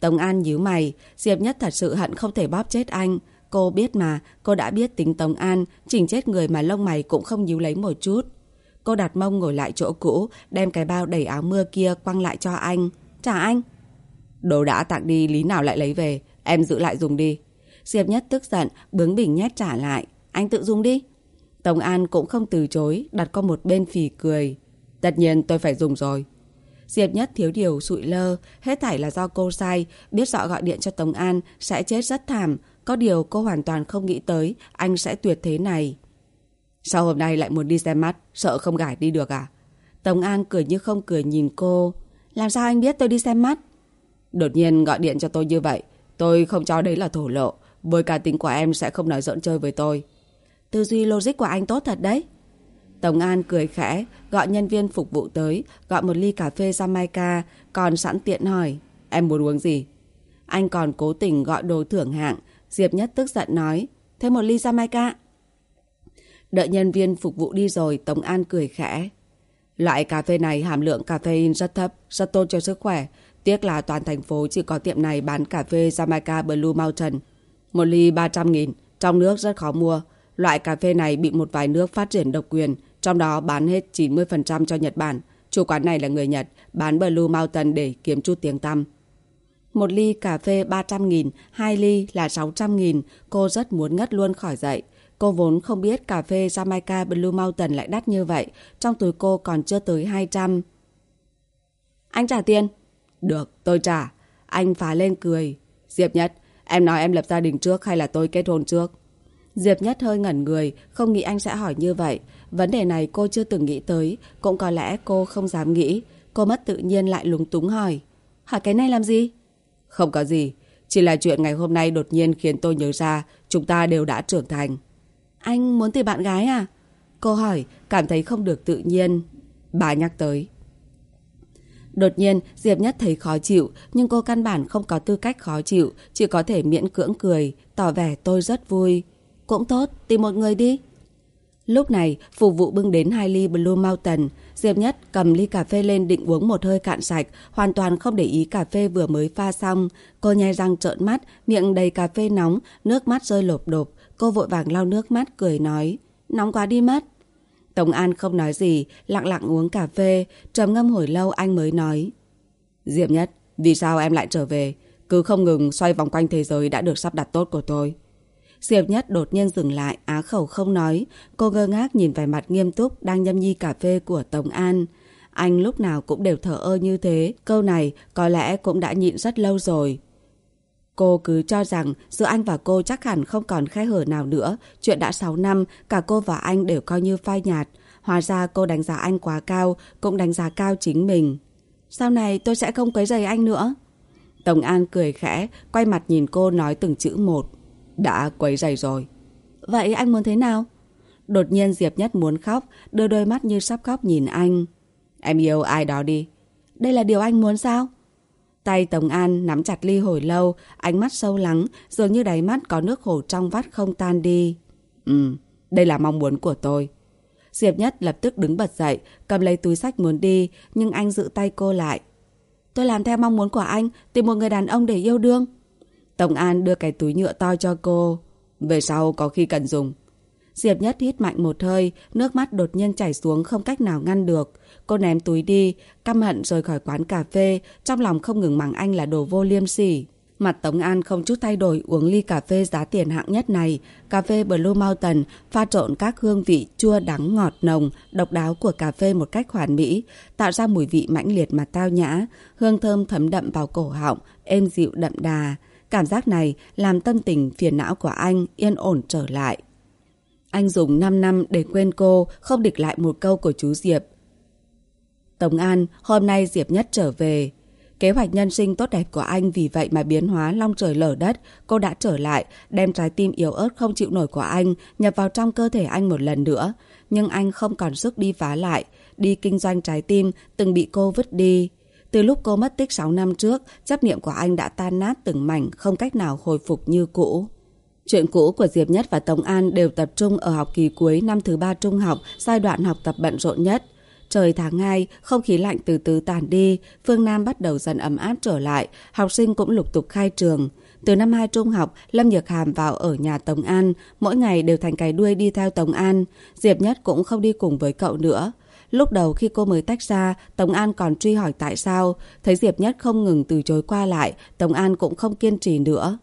Tống An nhíu mày, Diệp Nhất thật sự hận không thể bóp chết anh. Cô biết mà, cô đã biết tính Tống An, chỉnh chết người mà lông mày cũng không nhíu lấy một chút. Cô đặt mông ngồi lại chỗ cũ, đem cái bao đầy áo mưa kia quăng lại cho anh. Trả anh. Đồ đã tặng đi, lý nào lại lấy về, em giữ lại dùng đi. Diệp Nhất tức giận, bướng bỉnh nhét trả lại. Anh tự dùng đi. Tổng An cũng không từ chối, đặt qua một bên phì cười. Tất nhiên tôi phải dùng rồi. Diệp Nhất thiếu điều sụi lơ, hết thảy là do cô sai, biết rõ gọi điện cho Tống An sẽ chết rất thảm, có điều cô hoàn toàn không nghĩ tới anh sẽ tuyệt thế này. Sao hôm nay lại muốn đi xem mắt, sợ không gải đi được à? Tống An cười như không cười nhìn cô. Làm sao anh biết tôi đi xem mắt? Đột nhiên gọi điện cho tôi như vậy, tôi không cho đấy là thổ lộ. Với cả tính của em sẽ không nói giỡn chơi với tôi. Tư duy logic của anh tốt thật đấy. Tổng An cười khẽ, gọi nhân viên phục vụ tới, gọi một ly cà phê Jamaica, còn sẵn tiện hỏi, em muốn uống gì? Anh còn cố tình gọi đồ thưởng hạng, Diệp Nhất tức giận nói, thêm một ly Jamaica. Đợi nhân viên phục vụ đi rồi, Tổng An cười khẽ. Loại cà phê này hàm lượng caffeine rất thấp, rất tốt cho sức khỏe. Tiếc là toàn thành phố chỉ có tiệm này bán cà phê Jamaica Blue Mountain. Một ly 300 nghìn, trong nước rất khó mua. Loại cà phê này bị một vài nước phát triển độc quyền, trong đó bán hết 90% cho Nhật Bản. Chủ quán này là người Nhật, bán Blue Mountain để kiếm chút tiếng tăm. Một ly cà phê 300 nghìn, hai ly là 600 nghìn. Cô rất muốn ngất luôn khỏi dậy. Cô vốn không biết cà phê Jamaica Blue Mountain lại đắt như vậy. Trong túi cô còn chưa tới 200. Anh trả tiền. Được, tôi trả. Anh phá lên cười. Diệp Nhất, em nói em lập gia đình trước hay là tôi kết hôn trước? Diệp Nhất hơi ngẩn người, không nghĩ anh sẽ hỏi như vậy. Vấn đề này cô chưa từng nghĩ tới, cũng có lẽ cô không dám nghĩ. Cô mất tự nhiên lại lúng túng hỏi. Hỏi cái này làm gì? Không có gì, chỉ là chuyện ngày hôm nay đột nhiên khiến tôi nhớ ra chúng ta đều đã trưởng thành. Anh muốn tìm bạn gái à? Cô hỏi, cảm thấy không được tự nhiên. Bà nhắc tới. Đột nhiên, Diệp Nhất thấy khó chịu, nhưng cô căn bản không có tư cách khó chịu, chỉ có thể miễn cưỡng cười, tỏ vẻ tôi rất vui. Cũng tốt, tìm một người đi. Lúc này, phục vụ bưng đến hai ly Blue Mountain. Diệp Nhất cầm ly cà phê lên định uống một hơi cạn sạch, hoàn toàn không để ý cà phê vừa mới pha xong. Cô nhai răng trợn mắt, miệng đầy cà phê nóng, nước mắt rơi lộp đột. Cô vội vàng lau nước mắt, cười nói, nóng quá đi mất. Tổng An không nói gì, lặng lặng uống cà phê, trầm ngâm hồi lâu anh mới nói. Diệp Nhất, vì sao em lại trở về? Cứ không ngừng xoay vòng quanh thế giới đã được sắp đặt tốt của tôi. Diệp Nhất đột nhiên dừng lại, á khẩu không nói. Cô ngơ ngác nhìn vẻ mặt nghiêm túc đang nhâm nhi cà phê của Tổng An. Anh lúc nào cũng đều thở ơ như thế. Câu này có lẽ cũng đã nhịn rất lâu rồi. Cô cứ cho rằng giữa anh và cô chắc hẳn không còn khe hở nào nữa. Chuyện đã 6 năm, cả cô và anh đều coi như phai nhạt. Hóa ra cô đánh giá anh quá cao, cũng đánh giá cao chính mình. Sau này tôi sẽ không quấy rầy anh nữa. Tổng An cười khẽ, quay mặt nhìn cô nói từng chữ một. Đã quấy rầy rồi. Vậy anh muốn thế nào? Đột nhiên Diệp Nhất muốn khóc, đưa đôi mắt như sắp khóc nhìn anh. Em yêu ai đó đi. Đây là điều anh muốn sao? Tay Tổng An nắm chặt ly hồi lâu, ánh mắt sâu lắng, dường như đáy mắt có nước hồ trong vắt không tan đi. Ừ, đây là mong muốn của tôi. Diệp Nhất lập tức đứng bật dậy, cầm lấy túi sách muốn đi, nhưng anh giữ tay cô lại. Tôi làm theo mong muốn của anh, tìm một người đàn ông để yêu đương. Tổng An đưa cái túi nhựa to cho cô. Về sau có khi cần dùng. Diệp Nhất hít mạnh một hơi, nước mắt đột nhiên chảy xuống không cách nào ngăn được. Cô ném túi đi, căm hận rời khỏi quán cà phê, trong lòng không ngừng mắng anh là đồ vô liêm sỉ. Mặt Tống An không chút thay đổi uống ly cà phê giá tiền hạng nhất này. Cà phê Blue Mountain pha trộn các hương vị chua đắng ngọt nồng, độc đáo của cà phê một cách hoàn mỹ, tạo ra mùi vị mãnh liệt mà tao nhã, hương thơm thấm đậm vào cổ họng, êm dịu đậm đà. Cảm giác này làm tâm tình phiền não của anh yên ổn trở lại. Anh dùng 5 năm để quên cô, không địch lại một câu của chú Diệp. Tống An, hôm nay Diệp Nhất trở về. Kế hoạch nhân sinh tốt đẹp của anh vì vậy mà biến hóa long trời lở đất. Cô đã trở lại, đem trái tim yếu ớt không chịu nổi của anh nhập vào trong cơ thể anh một lần nữa. Nhưng anh không còn sức đi phá lại. Đi kinh doanh trái tim, từng bị cô vứt đi. Từ lúc cô mất tích 6 năm trước, chấp niệm của anh đã tan nát từng mảnh, không cách nào hồi phục như cũ. Chuyện cũ của Diệp Nhất và Tống An đều tập trung ở học kỳ cuối năm thứ ba trung học, giai đoạn học tập bận rộn nhất. Trời tháng 2, không khí lạnh từ từ tàn đi, phương Nam bắt đầu dần ấm áp trở lại, học sinh cũng lục tục khai trường. Từ năm 2 trung học, Lâm Nhược Hàm vào ở nhà Tống An, mỗi ngày đều thành cái đuôi đi theo Tống An. Diệp Nhất cũng không đi cùng với cậu nữa. Lúc đầu khi cô mới tách ra, Tống An còn truy hỏi tại sao. Thấy Diệp Nhất không ngừng từ chối qua lại, Tống An cũng không kiên trì nữa.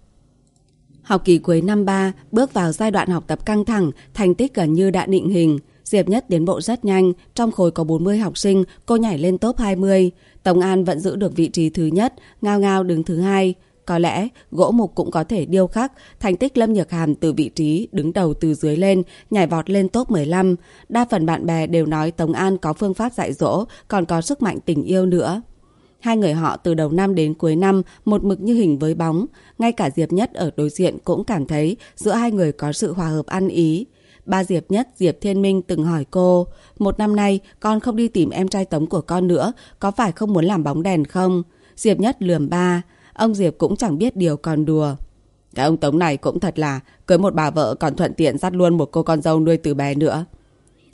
Học kỳ cuối năm 3, bước vào giai đoạn học tập căng thẳng, thành tích gần như đã định hình. Diệp Nhất tiến bộ rất nhanh, trong khối có 40 học sinh, cô nhảy lên top 20. Tống An vẫn giữ được vị trí thứ nhất, ngao ngao đứng thứ hai. Có lẽ gỗ mục cũng có thể điêu khắc, thành tích Lâm Nhược Hàm từ vị trí đứng đầu từ dưới lên, nhảy vọt lên top 15. Đa phần bạn bè đều nói Tống An có phương pháp dạy dỗ, còn có sức mạnh tình yêu nữa. Hai người họ từ đầu năm đến cuối năm một mực như hình với bóng. Ngay cả Diệp Nhất ở đối diện cũng cảm thấy giữa hai người có sự hòa hợp ăn ý. Ba Diệp Nhất, Diệp Thiên Minh từng hỏi cô, một năm nay con không đi tìm em trai tống của con nữa, có phải không muốn làm bóng đèn không? Diệp Nhất lườm ba, ông Diệp cũng chẳng biết điều còn đùa. Cái ông Tống này cũng thật là, cưới một bà vợ còn thuận tiện dắt luôn một cô con dâu nuôi từ bé nữa.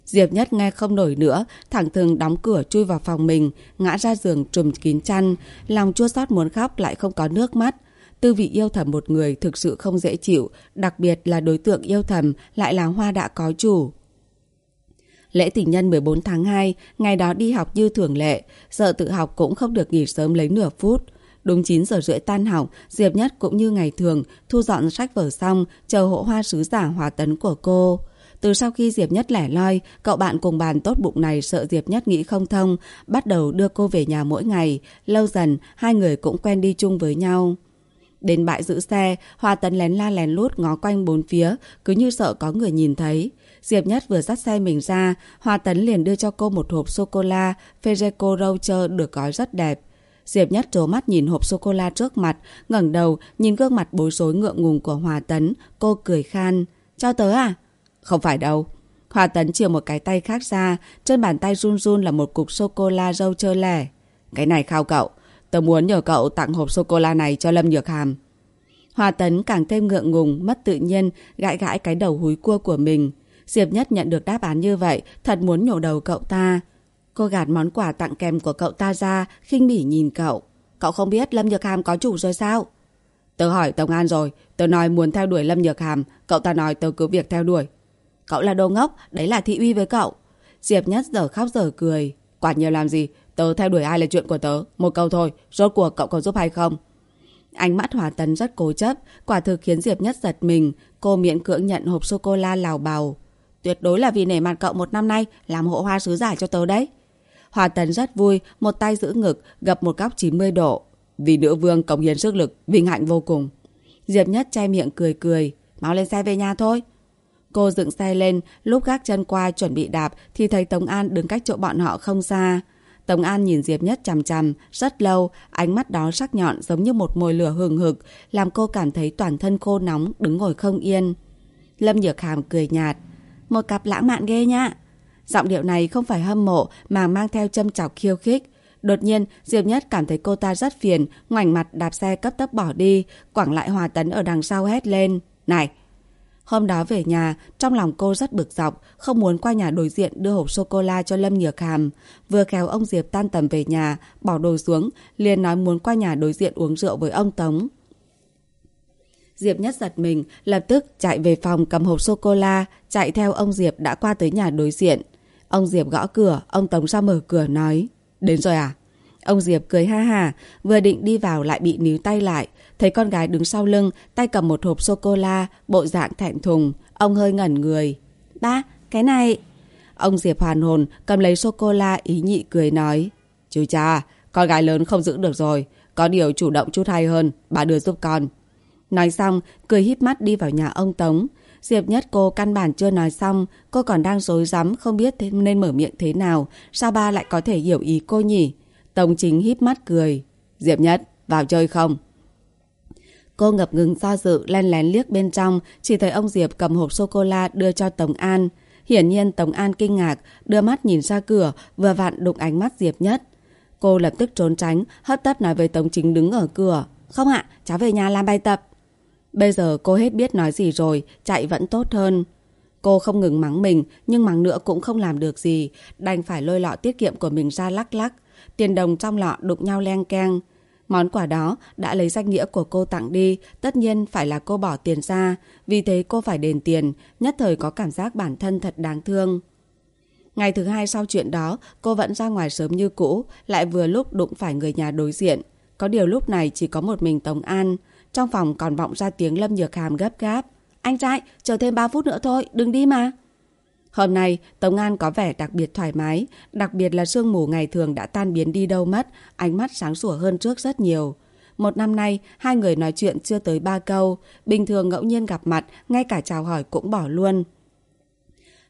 Diệp Nhất nghe không nổi nữa, thẳng thừng đóng cửa chui vào phòng mình, ngã ra giường trùm kín chăn, lòng chua xót muốn khóc lại không có nước mắt. Tư vị yêu thầm một người thực sự không dễ chịu, đặc biệt là đối tượng yêu thầm lại là hoa đã có chủ. Lễ tình nhân 14 tháng 2, ngày đó đi học như thường lệ, sợ tự học cũng không được nghỉ sớm lấy nửa phút. Đúng 9 giờ rưỡi tan học, Diệp Nhất cũng như ngày thường, thu dọn sách vở xong, chờ hộ hoa sứ giả hòa tấn của cô. Từ sau khi Diệp Nhất lẻ loi, cậu bạn cùng bàn tốt bụng này sợ Diệp Nhất nghĩ không thông, bắt đầu đưa cô về nhà mỗi ngày. Lâu dần, hai người cũng quen đi chung với nhau. Đến bãi giữ xe, Hoa Tấn lén la lén lút ngó quanh bốn phía, cứ như sợ có người nhìn thấy. Diệp Nhất vừa dắt xe mình ra, Hoa Tấn liền đưa cho cô một hộp sô-cô-la Ferrero Rocher được gói rất đẹp. Diệp Nhất trố mắt nhìn hộp sô-cô-la trước mặt, ngẩng đầu, nhìn gương mặt bối rối ngượng ngùng của Hòa Tấn. Cô cười khan. Cho tớ à? Không phải đâu. Hòa Tấn chiều một cái tay khác ra, trên bàn tay run run là một cục sô-cô-la dâu trơ lẻ. Cái này khao cậu. Tớ muốn nhờ cậu tặng hộp sô-cô-la này cho Lâm Nhược Hàm. Hòa Tấn càng thêm ngượng ngùng, mất tự nhiên, gãi gãi cái đầu húi cua của mình. Diệp Nhất nhận được đáp án như vậy, thật muốn nhổ đầu cậu ta. Cô gạt món quà tặng kèm của cậu ta ra, khinh bỉ nhìn cậu. Cậu không biết Lâm Nhược Hàm có chủ rồi sao? Tớ hỏi Tổng An rồi, tớ nói muốn theo đuổi Lâm Nhược Hàm, cậu ta nói tớ cứ việc theo đuổi. Cậu là đồ ngốc, đấy là thị uy với cậu. Diệp Nhất giờ khóc giờ cười. quả nhiều làm gì, tớ theo đuổi ai là chuyện của tớ. Một câu thôi, rốt cuộc cậu có giúp hay không? Ánh mắt Hòa Tấn rất cố chấp, quả thực khiến Diệp Nhất giật mình. Cô miễn cưỡng nhận hộp sô-cô-la lào bào. Tuyệt đối là vì nể mặt cậu một năm nay làm hộ hoa sứ giả cho tớ đấy. Hòa Tần rất vui, một tay giữ ngực, gập một góc 90 độ. Vì nữ vương cống hiến sức lực, vinh hạnh vô cùng. Diệp Nhất che miệng cười cười. Mau lên xe về nhà thôi. Cô dựng xe lên, lúc gác chân qua chuẩn bị đạp thì thấy Tống An đứng cách chỗ bọn họ không xa. Tống An nhìn Diệp Nhất chằm chằm, rất lâu, ánh mắt đó sắc nhọn giống như một mồi lửa hừng hực, làm cô cảm thấy toàn thân khô nóng, đứng ngồi không yên. Lâm Nhược Hàm cười nhạt, một cặp lãng mạn ghê nhá. Giọng điệu này không phải hâm mộ mà mang theo châm chọc khiêu khích. Đột nhiên, Diệp Nhất cảm thấy cô ta rất phiền, ngoảnh mặt đạp xe cấp tốc bỏ đi, quảng lại Hòa Tấn ở đằng sau hét lên. Này, Hôm đó về nhà, trong lòng cô rất bực dọc, không muốn qua nhà đối diện đưa hộp sô-cô-la cho Lâm Nhược Hàm. Vừa khéo ông Diệp tan tầm về nhà, bỏ đồ xuống, liền nói muốn qua nhà đối diện uống rượu với ông Tống. Diệp nhất giật mình, lập tức chạy về phòng cầm hộp sô-cô-la, chạy theo ông Diệp đã qua tới nhà đối diện. Ông Diệp gõ cửa, ông Tống ra mở cửa nói. Đến rồi à? Ông Diệp cười ha hà, vừa định đi vào lại bị níu tay lại. Thấy con gái đứng sau lưng, tay cầm một hộp sô-cô-la, bộ dạng thẹn thùng. Ông hơi ngẩn người. Ba, cái này... Ông Diệp hoàn hồn, cầm lấy sô-cô-la ý nhị cười nói. Chú cha, con gái lớn không giữ được rồi. Có điều chủ động chút hay hơn, bà đưa giúp con. Nói xong, cười híp mắt đi vào nhà ông Tống. Diệp nhất cô căn bản chưa nói xong, cô còn đang rối rắm không biết nên mở miệng thế nào. Sao ba lại có thể hiểu ý cô nhỉ? Tống chính híp mắt cười. Diệp nhất, vào chơi không? Cô ngập ngừng do dự len lén liếc bên trong, chỉ thấy ông Diệp cầm hộp sô-cô-la đưa cho Tống An. Hiển nhiên Tống An kinh ngạc, đưa mắt nhìn ra cửa, vừa vặn đụng ánh mắt Diệp nhất. Cô lập tức trốn tránh, hấp tấp nói với Tống Chính đứng ở cửa. Không ạ, cháu về nhà làm bài tập. Bây giờ cô hết biết nói gì rồi, chạy vẫn tốt hơn. Cô không ngừng mắng mình, nhưng mắng nữa cũng không làm được gì. Đành phải lôi lọ tiết kiệm của mình ra lắc lắc. Tiền đồng trong lọ đụng nhau len keng. Món quà đó đã lấy danh nghĩa của cô tặng đi, tất nhiên phải là cô bỏ tiền ra. Vì thế cô phải đền tiền, nhất thời có cảm giác bản thân thật đáng thương. Ngày thứ hai sau chuyện đó, cô vẫn ra ngoài sớm như cũ, lại vừa lúc đụng phải người nhà đối diện. Có điều lúc này chỉ có một mình Tống An. Trong phòng còn vọng ra tiếng Lâm Nhược Hàm gấp gáp. Anh trai, chờ thêm 3 phút nữa thôi, đừng đi mà. Hôm nay, Tống An có vẻ đặc biệt thoải mái, đặc biệt là sương mù ngày thường đã tan biến đi đâu mất, ánh mắt sáng sủa hơn trước rất nhiều. Một năm nay, hai người nói chuyện chưa tới ba câu, bình thường ngẫu nhiên gặp mặt, ngay cả chào hỏi cũng bỏ luôn.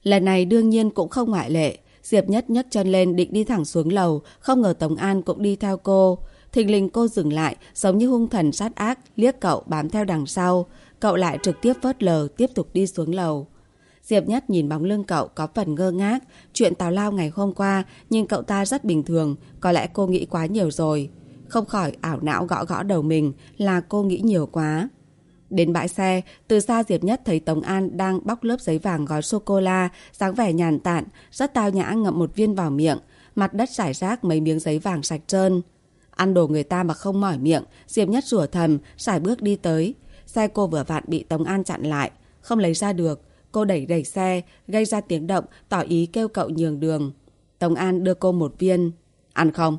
Lần này đương nhiên cũng không ngoại lệ. Diệp Nhất nhấc chân lên định đi thẳng xuống lầu, không ngờ Tống An cũng đi theo cô. Thình lình cô dừng lại, giống như hung thần sát ác, liếc cậu bám theo đằng sau. Cậu lại trực tiếp vớt lờ, tiếp tục đi xuống lầu. Diệp Nhất nhìn bóng lưng cậu có phần ngơ ngác. Chuyện tào lao ngày hôm qua, nhưng cậu ta rất bình thường, có lẽ cô nghĩ quá nhiều rồi. Không khỏi ảo não gõ gõ đầu mình là cô nghĩ nhiều quá. Đến bãi xe, từ xa Diệp Nhất thấy Tống An đang bóc lớp giấy vàng gói sô-cô-la, dáng vẻ nhàn tản, rất tao nhã ngậm một viên vào miệng, mặt đất rải rác mấy miếng giấy vàng sạch trơn. Ăn đồ người ta mà không mỏi miệng, Diệp Nhất rủa thầm, xài bước đi tới. Xe cô vừa vặn bị Tống An chặn lại, không lấy ra được. Cô đẩy đẩy xe, gây ra tiếng động, tỏ ý kêu cậu nhường đường. Tống An đưa cô một viên. Ăn không?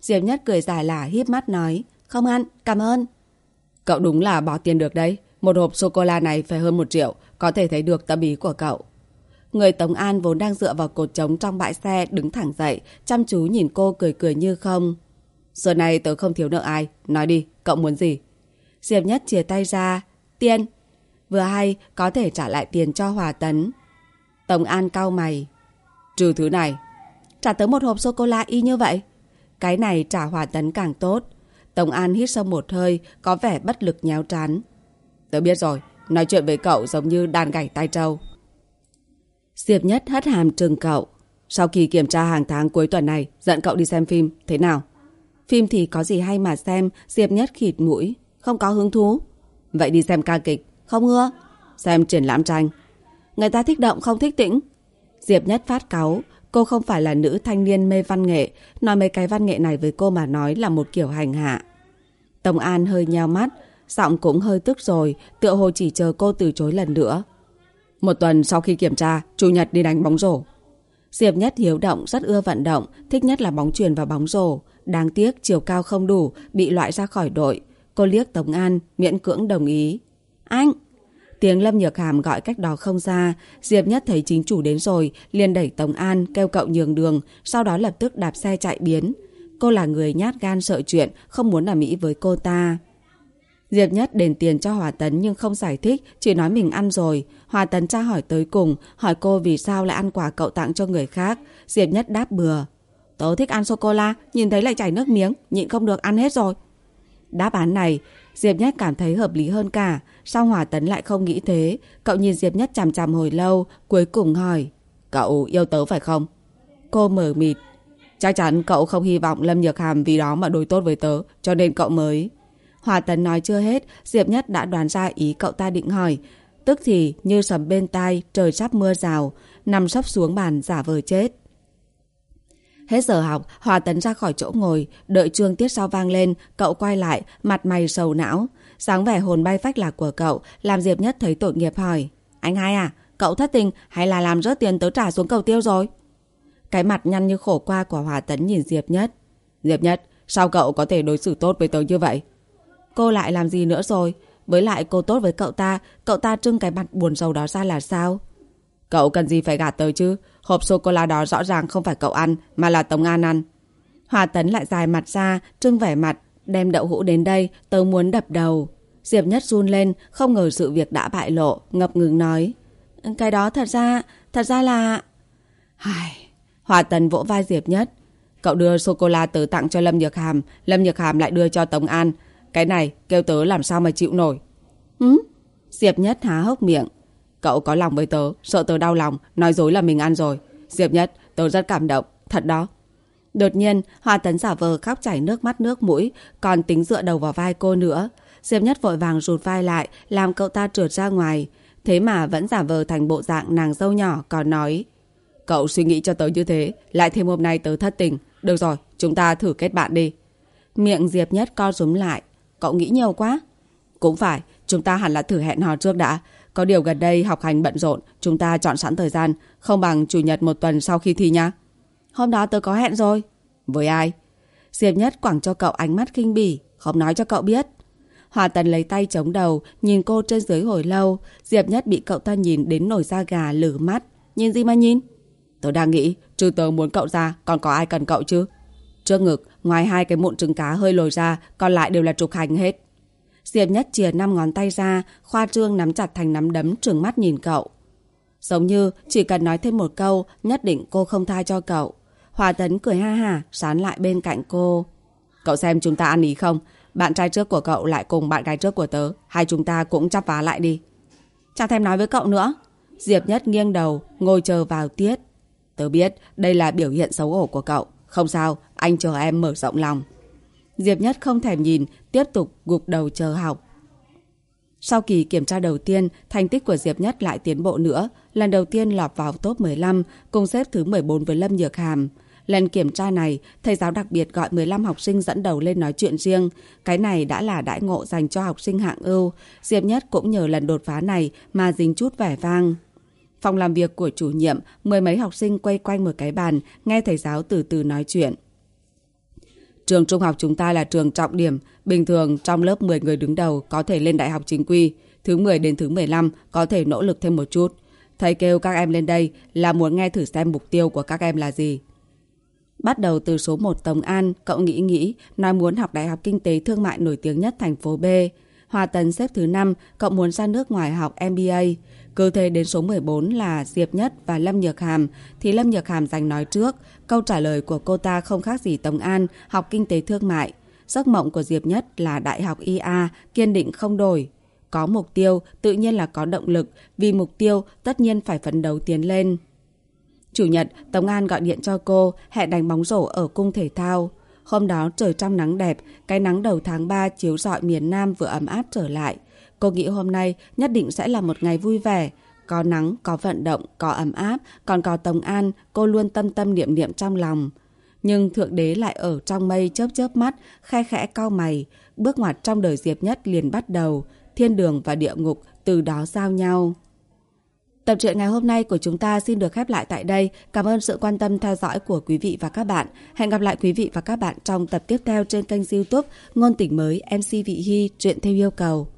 Diệp Nhất cười dài lả híp mắt nói. Không ăn, cảm ơn. Cậu đúng là bỏ tiền được đấy. Một hộp sô-cô-la này phải hơn một triệu, có thể thấy được tâm ý của cậu. Người Tống An vốn đang dựa vào cột trống trong bãi xe đứng thẳng dậy, chăm chú nhìn cô cười cười như không. Giờ này tớ không thiếu nợ ai, nói đi, cậu muốn gì? Diệp Nhất chia tay ra, tiền. Vừa hay có thể trả lại tiền cho Hòa Tấn. tổng An cau mày. Trừ thứ này. Trả tớ một hộp sô-cô-la y như vậy. Cái này trả Hòa Tấn càng tốt. tổng An hít sâu một hơi, có vẻ bất lực nhéo trán. Tớ biết rồi, nói chuyện với cậu giống như đàn gảy tai trâu. Diệp Nhất hất hàm trừng cậu. Sau khi kiểm tra hàng tháng cuối tuần này, dẫn cậu đi xem phim, thế nào? Phim thì có gì hay mà xem, Diệp Nhất khịt mũi. Không có hứng thú. Vậy đi xem ca kịch, không ưa. Xem triển lãm tranh. Người ta thích động không thích tĩnh. Diệp Nhất phát cáu, Cô không phải là nữ thanh niên mê văn nghệ, nói mấy cái văn nghệ này với cô mà nói là một kiểu hành hạ. tông An hơi nheo mắt, giọng cũng hơi tức rồi, tựa hồ chỉ chờ cô từ chối lần nữa. Một tuần sau khi kiểm tra, Chủ nhật đi đánh bóng rổ. Diệp Nhất hiếu động, rất ưa vận động, thích nhất là bóng truyền và bóng rổ. Đáng tiếc chiều cao không đủ, bị loại ra khỏi đội. Cô liếc Tống An, miễn cưỡng đồng ý. Anh! Tiếng Lâm Nhược Hàm gọi cách đó không ra, Diệp Nhất thấy chính chủ đến rồi, liền đẩy Tống An, kêu cậu nhường đường, sau đó lập tức đạp xe chạy biến. Cô là người nhát gan sợ chuyện, không muốn làm Mỹ với cô ta. Diệp Nhất đền tiền cho Hòa Tấn nhưng không giải thích, chỉ nói mình ăn rồi. Hòa Tấn tra hỏi tới cùng, hỏi cô vì sao lại ăn quà cậu tặng cho người khác. Diệp Nhất đáp bừa. Tớ thích ăn sô-cô-la, nhìn thấy lại chảy nước miếng, nhịn không được ăn hết rồi. Đáp án này, Diệp Nhất cảm thấy hợp lý hơn cả. Sao Hòa Tấn lại không nghĩ thế? Cậu nhìn Diệp Nhất chằm chằm hồi lâu, cuối cùng hỏi. Cậu yêu tớ phải không? Cô mở mịt. Chắc chắn cậu không hy vọng Lâm Nhược Hàm vì đó mà đối tốt với tớ, cho nên cậu mới... Hòa Tấn nói chưa hết, Diệp Nhất đã đoán ra ý cậu ta định hỏi. Tức thì như sầm bên tai, trời sắp mưa rào, nằm sấp xuống bàn giả vờ chết. Hết giờ học, Hòa Tấn ra khỏi chỗ ngồi, đợi chuông tiết sau vang lên, cậu quay lại, mặt mày sầu não. Sáng vẻ hồn bay phách lạc của cậu, làm Diệp Nhất thấy tội nghiệp hỏi. Anh hai à, cậu thất tình hay là làm rớt tiền tớ trả xuống cầu tiêu rồi? Cái mặt nhăn như khổ qua của Hòa Tấn nhìn Diệp Nhất. Diệp Nhất, sao cậu có thể đối xử tốt với tớ như vậy? Cô lại làm gì nữa rồi? Với lại cô tốt với cậu ta, cậu ta trưng cái mặt buồn rầu đó ra là sao? Cậu cần gì phải gạt tớ chứ? Hộp sô-cô-la đó rõ ràng không phải cậu ăn, mà là Tống An ăn. Hòa Tấn lại dài mặt ra, trưng vẻ mặt, đem đậu hũ đến đây, tớ muốn đập đầu. Diệp Nhất run lên, không ngờ sự việc đã bại lộ, ngập ngừng nói. Cái đó thật ra, thật ra là... Hài Hòa Tấn vỗ vai Diệp Nhất. Cậu đưa sô-cô-la tớ tặng cho Lâm Nhược Hàm, Lâm Nhược Hàm lại đưa cho Tống An. Cái này, kêu tớ làm sao mà chịu nổi. Ừ? Diệp Nhất há hốc miệng. Cậu có lòng với tớ, sợ tớ đau lòng, nói dối là mình ăn rồi. Diệp Nhất, tớ rất cảm động, thật đó. Đột nhiên, Hoa Tấn giả vờ khóc chảy nước mắt nước mũi, còn tính dựa đầu vào vai cô nữa. Diệp Nhất vội vàng rụt vai lại, làm cậu ta trượt ra ngoài. Thế mà vẫn giả vờ thành bộ dạng nàng dâu nhỏ còn nói Cậu suy nghĩ cho tớ như thế Lại thêm hôm nay tớ thất tình Được rồi, chúng ta thử kết bạn đi Miệng Diệp Nhất co rúm lại Cậu nghĩ nhiều quá Cũng phải, chúng ta hẳn là thử hẹn hò trước đã có điều gần đây học hành bận rộn Chúng ta chọn sẵn thời gian Không bằng chủ nhật một tuần sau khi thi nhá Hôm đó tớ có hẹn rồi Với ai? Diệp Nhất quẳng cho cậu ánh mắt kinh bỉ Không nói cho cậu biết Hòa Tần lấy tay chống đầu, nhìn cô trên dưới hồi lâu. Diệp Nhất bị cậu ta nhìn đến nổi da gà lử mắt. Nhìn gì mà nhìn? Tớ đang nghĩ, trừ tớ muốn cậu ra, còn có ai cần cậu chứ? Trước ngực, ngoài hai cái mụn trứng cá hơi lồi ra, còn lại đều là trục hành hết. Diệp Nhất chìa năm ngón tay ra, khoa trương nắm chặt thành nắm đấm trừng mắt nhìn cậu. Giống như chỉ cần nói thêm một câu, nhất định cô không tha cho cậu. Hòa Tấn cười ha ha, sán lại bên cạnh cô. Cậu xem chúng ta ăn ý không? Bạn trai trước của cậu lại cùng bạn gái trước của tớ Hai chúng ta cũng chắp vá lại đi Chẳng thèm nói với cậu nữa Diệp Nhất nghiêng đầu Ngồi chờ vào tiết Tớ biết đây là biểu hiện xấu hổ của cậu Không sao anh chờ em mở rộng lòng Diệp Nhất không thèm nhìn Tiếp tục gục đầu chờ học sau kỳ kiểm tra đầu tiên, thành tích của Diệp Nhất lại tiến bộ nữa. Lần đầu tiên lọt vào top 15, cùng xếp thứ 14 với Lâm Nhược Hàm. Lần kiểm tra này, thầy giáo đặc biệt gọi 15 học sinh dẫn đầu lên nói chuyện riêng. Cái này đã là đãi ngộ dành cho học sinh hạng ưu. Diệp Nhất cũng nhờ lần đột phá này mà dính chút vẻ vang. Phòng làm việc của chủ nhiệm, mười mấy học sinh quay quanh một cái bàn, nghe thầy giáo từ từ nói chuyện. Trường trung học chúng ta là trường trọng điểm. Bình thường trong lớp 10 người đứng đầu có thể lên đại học chính quy. Thứ 10 đến thứ 15 có thể nỗ lực thêm một chút. Thầy kêu các em lên đây là muốn nghe thử xem mục tiêu của các em là gì. Bắt đầu từ số 1 Tống An, cậu nghĩ nghĩ, nói muốn học Đại học Kinh tế Thương mại nổi tiếng nhất thành phố B. Hòa Tần xếp thứ 5, cậu muốn ra nước ngoài học MBA. Cứ thế đến số 14 là Diệp Nhất và Lâm Nhược Hàm, thì Lâm Nhược Hàm giành nói trước. Câu trả lời của cô ta không khác gì Tống An, học Kinh tế Thương mại. Giấc mộng của Diệp Nhất là Đại học IA, kiên định không đổi. Có mục tiêu, tự nhiên là có động lực, vì mục tiêu tất nhiên phải phấn đấu tiến lên. Chủ nhật, Tống An gọi điện cho cô, hẹn đánh bóng rổ ở cung thể thao. Hôm đó trời trong nắng đẹp, cái nắng đầu tháng 3 chiếu rọi miền Nam vừa ấm áp trở lại. Cô nghĩ hôm nay nhất định sẽ là một ngày vui vẻ. Có nắng, có vận động, có ấm áp, còn có Tống An, cô luôn tâm tâm niệm niệm trong lòng. Nhưng Thượng Đế lại ở trong mây chớp chớp mắt, khai khẽ cau mày. Bước ngoặt trong đời Diệp Nhất liền bắt đầu. Thiên đường và địa ngục từ đó giao nhau. Tập truyện ngày hôm nay của chúng ta xin được khép lại tại đây. Cảm ơn sự quan tâm theo dõi của quý vị và các bạn. Hẹn gặp lại quý vị và các bạn trong tập tiếp theo trên kênh youtube Ngôn tỉnh mới MC Vị Hy, truyện theo yêu cầu.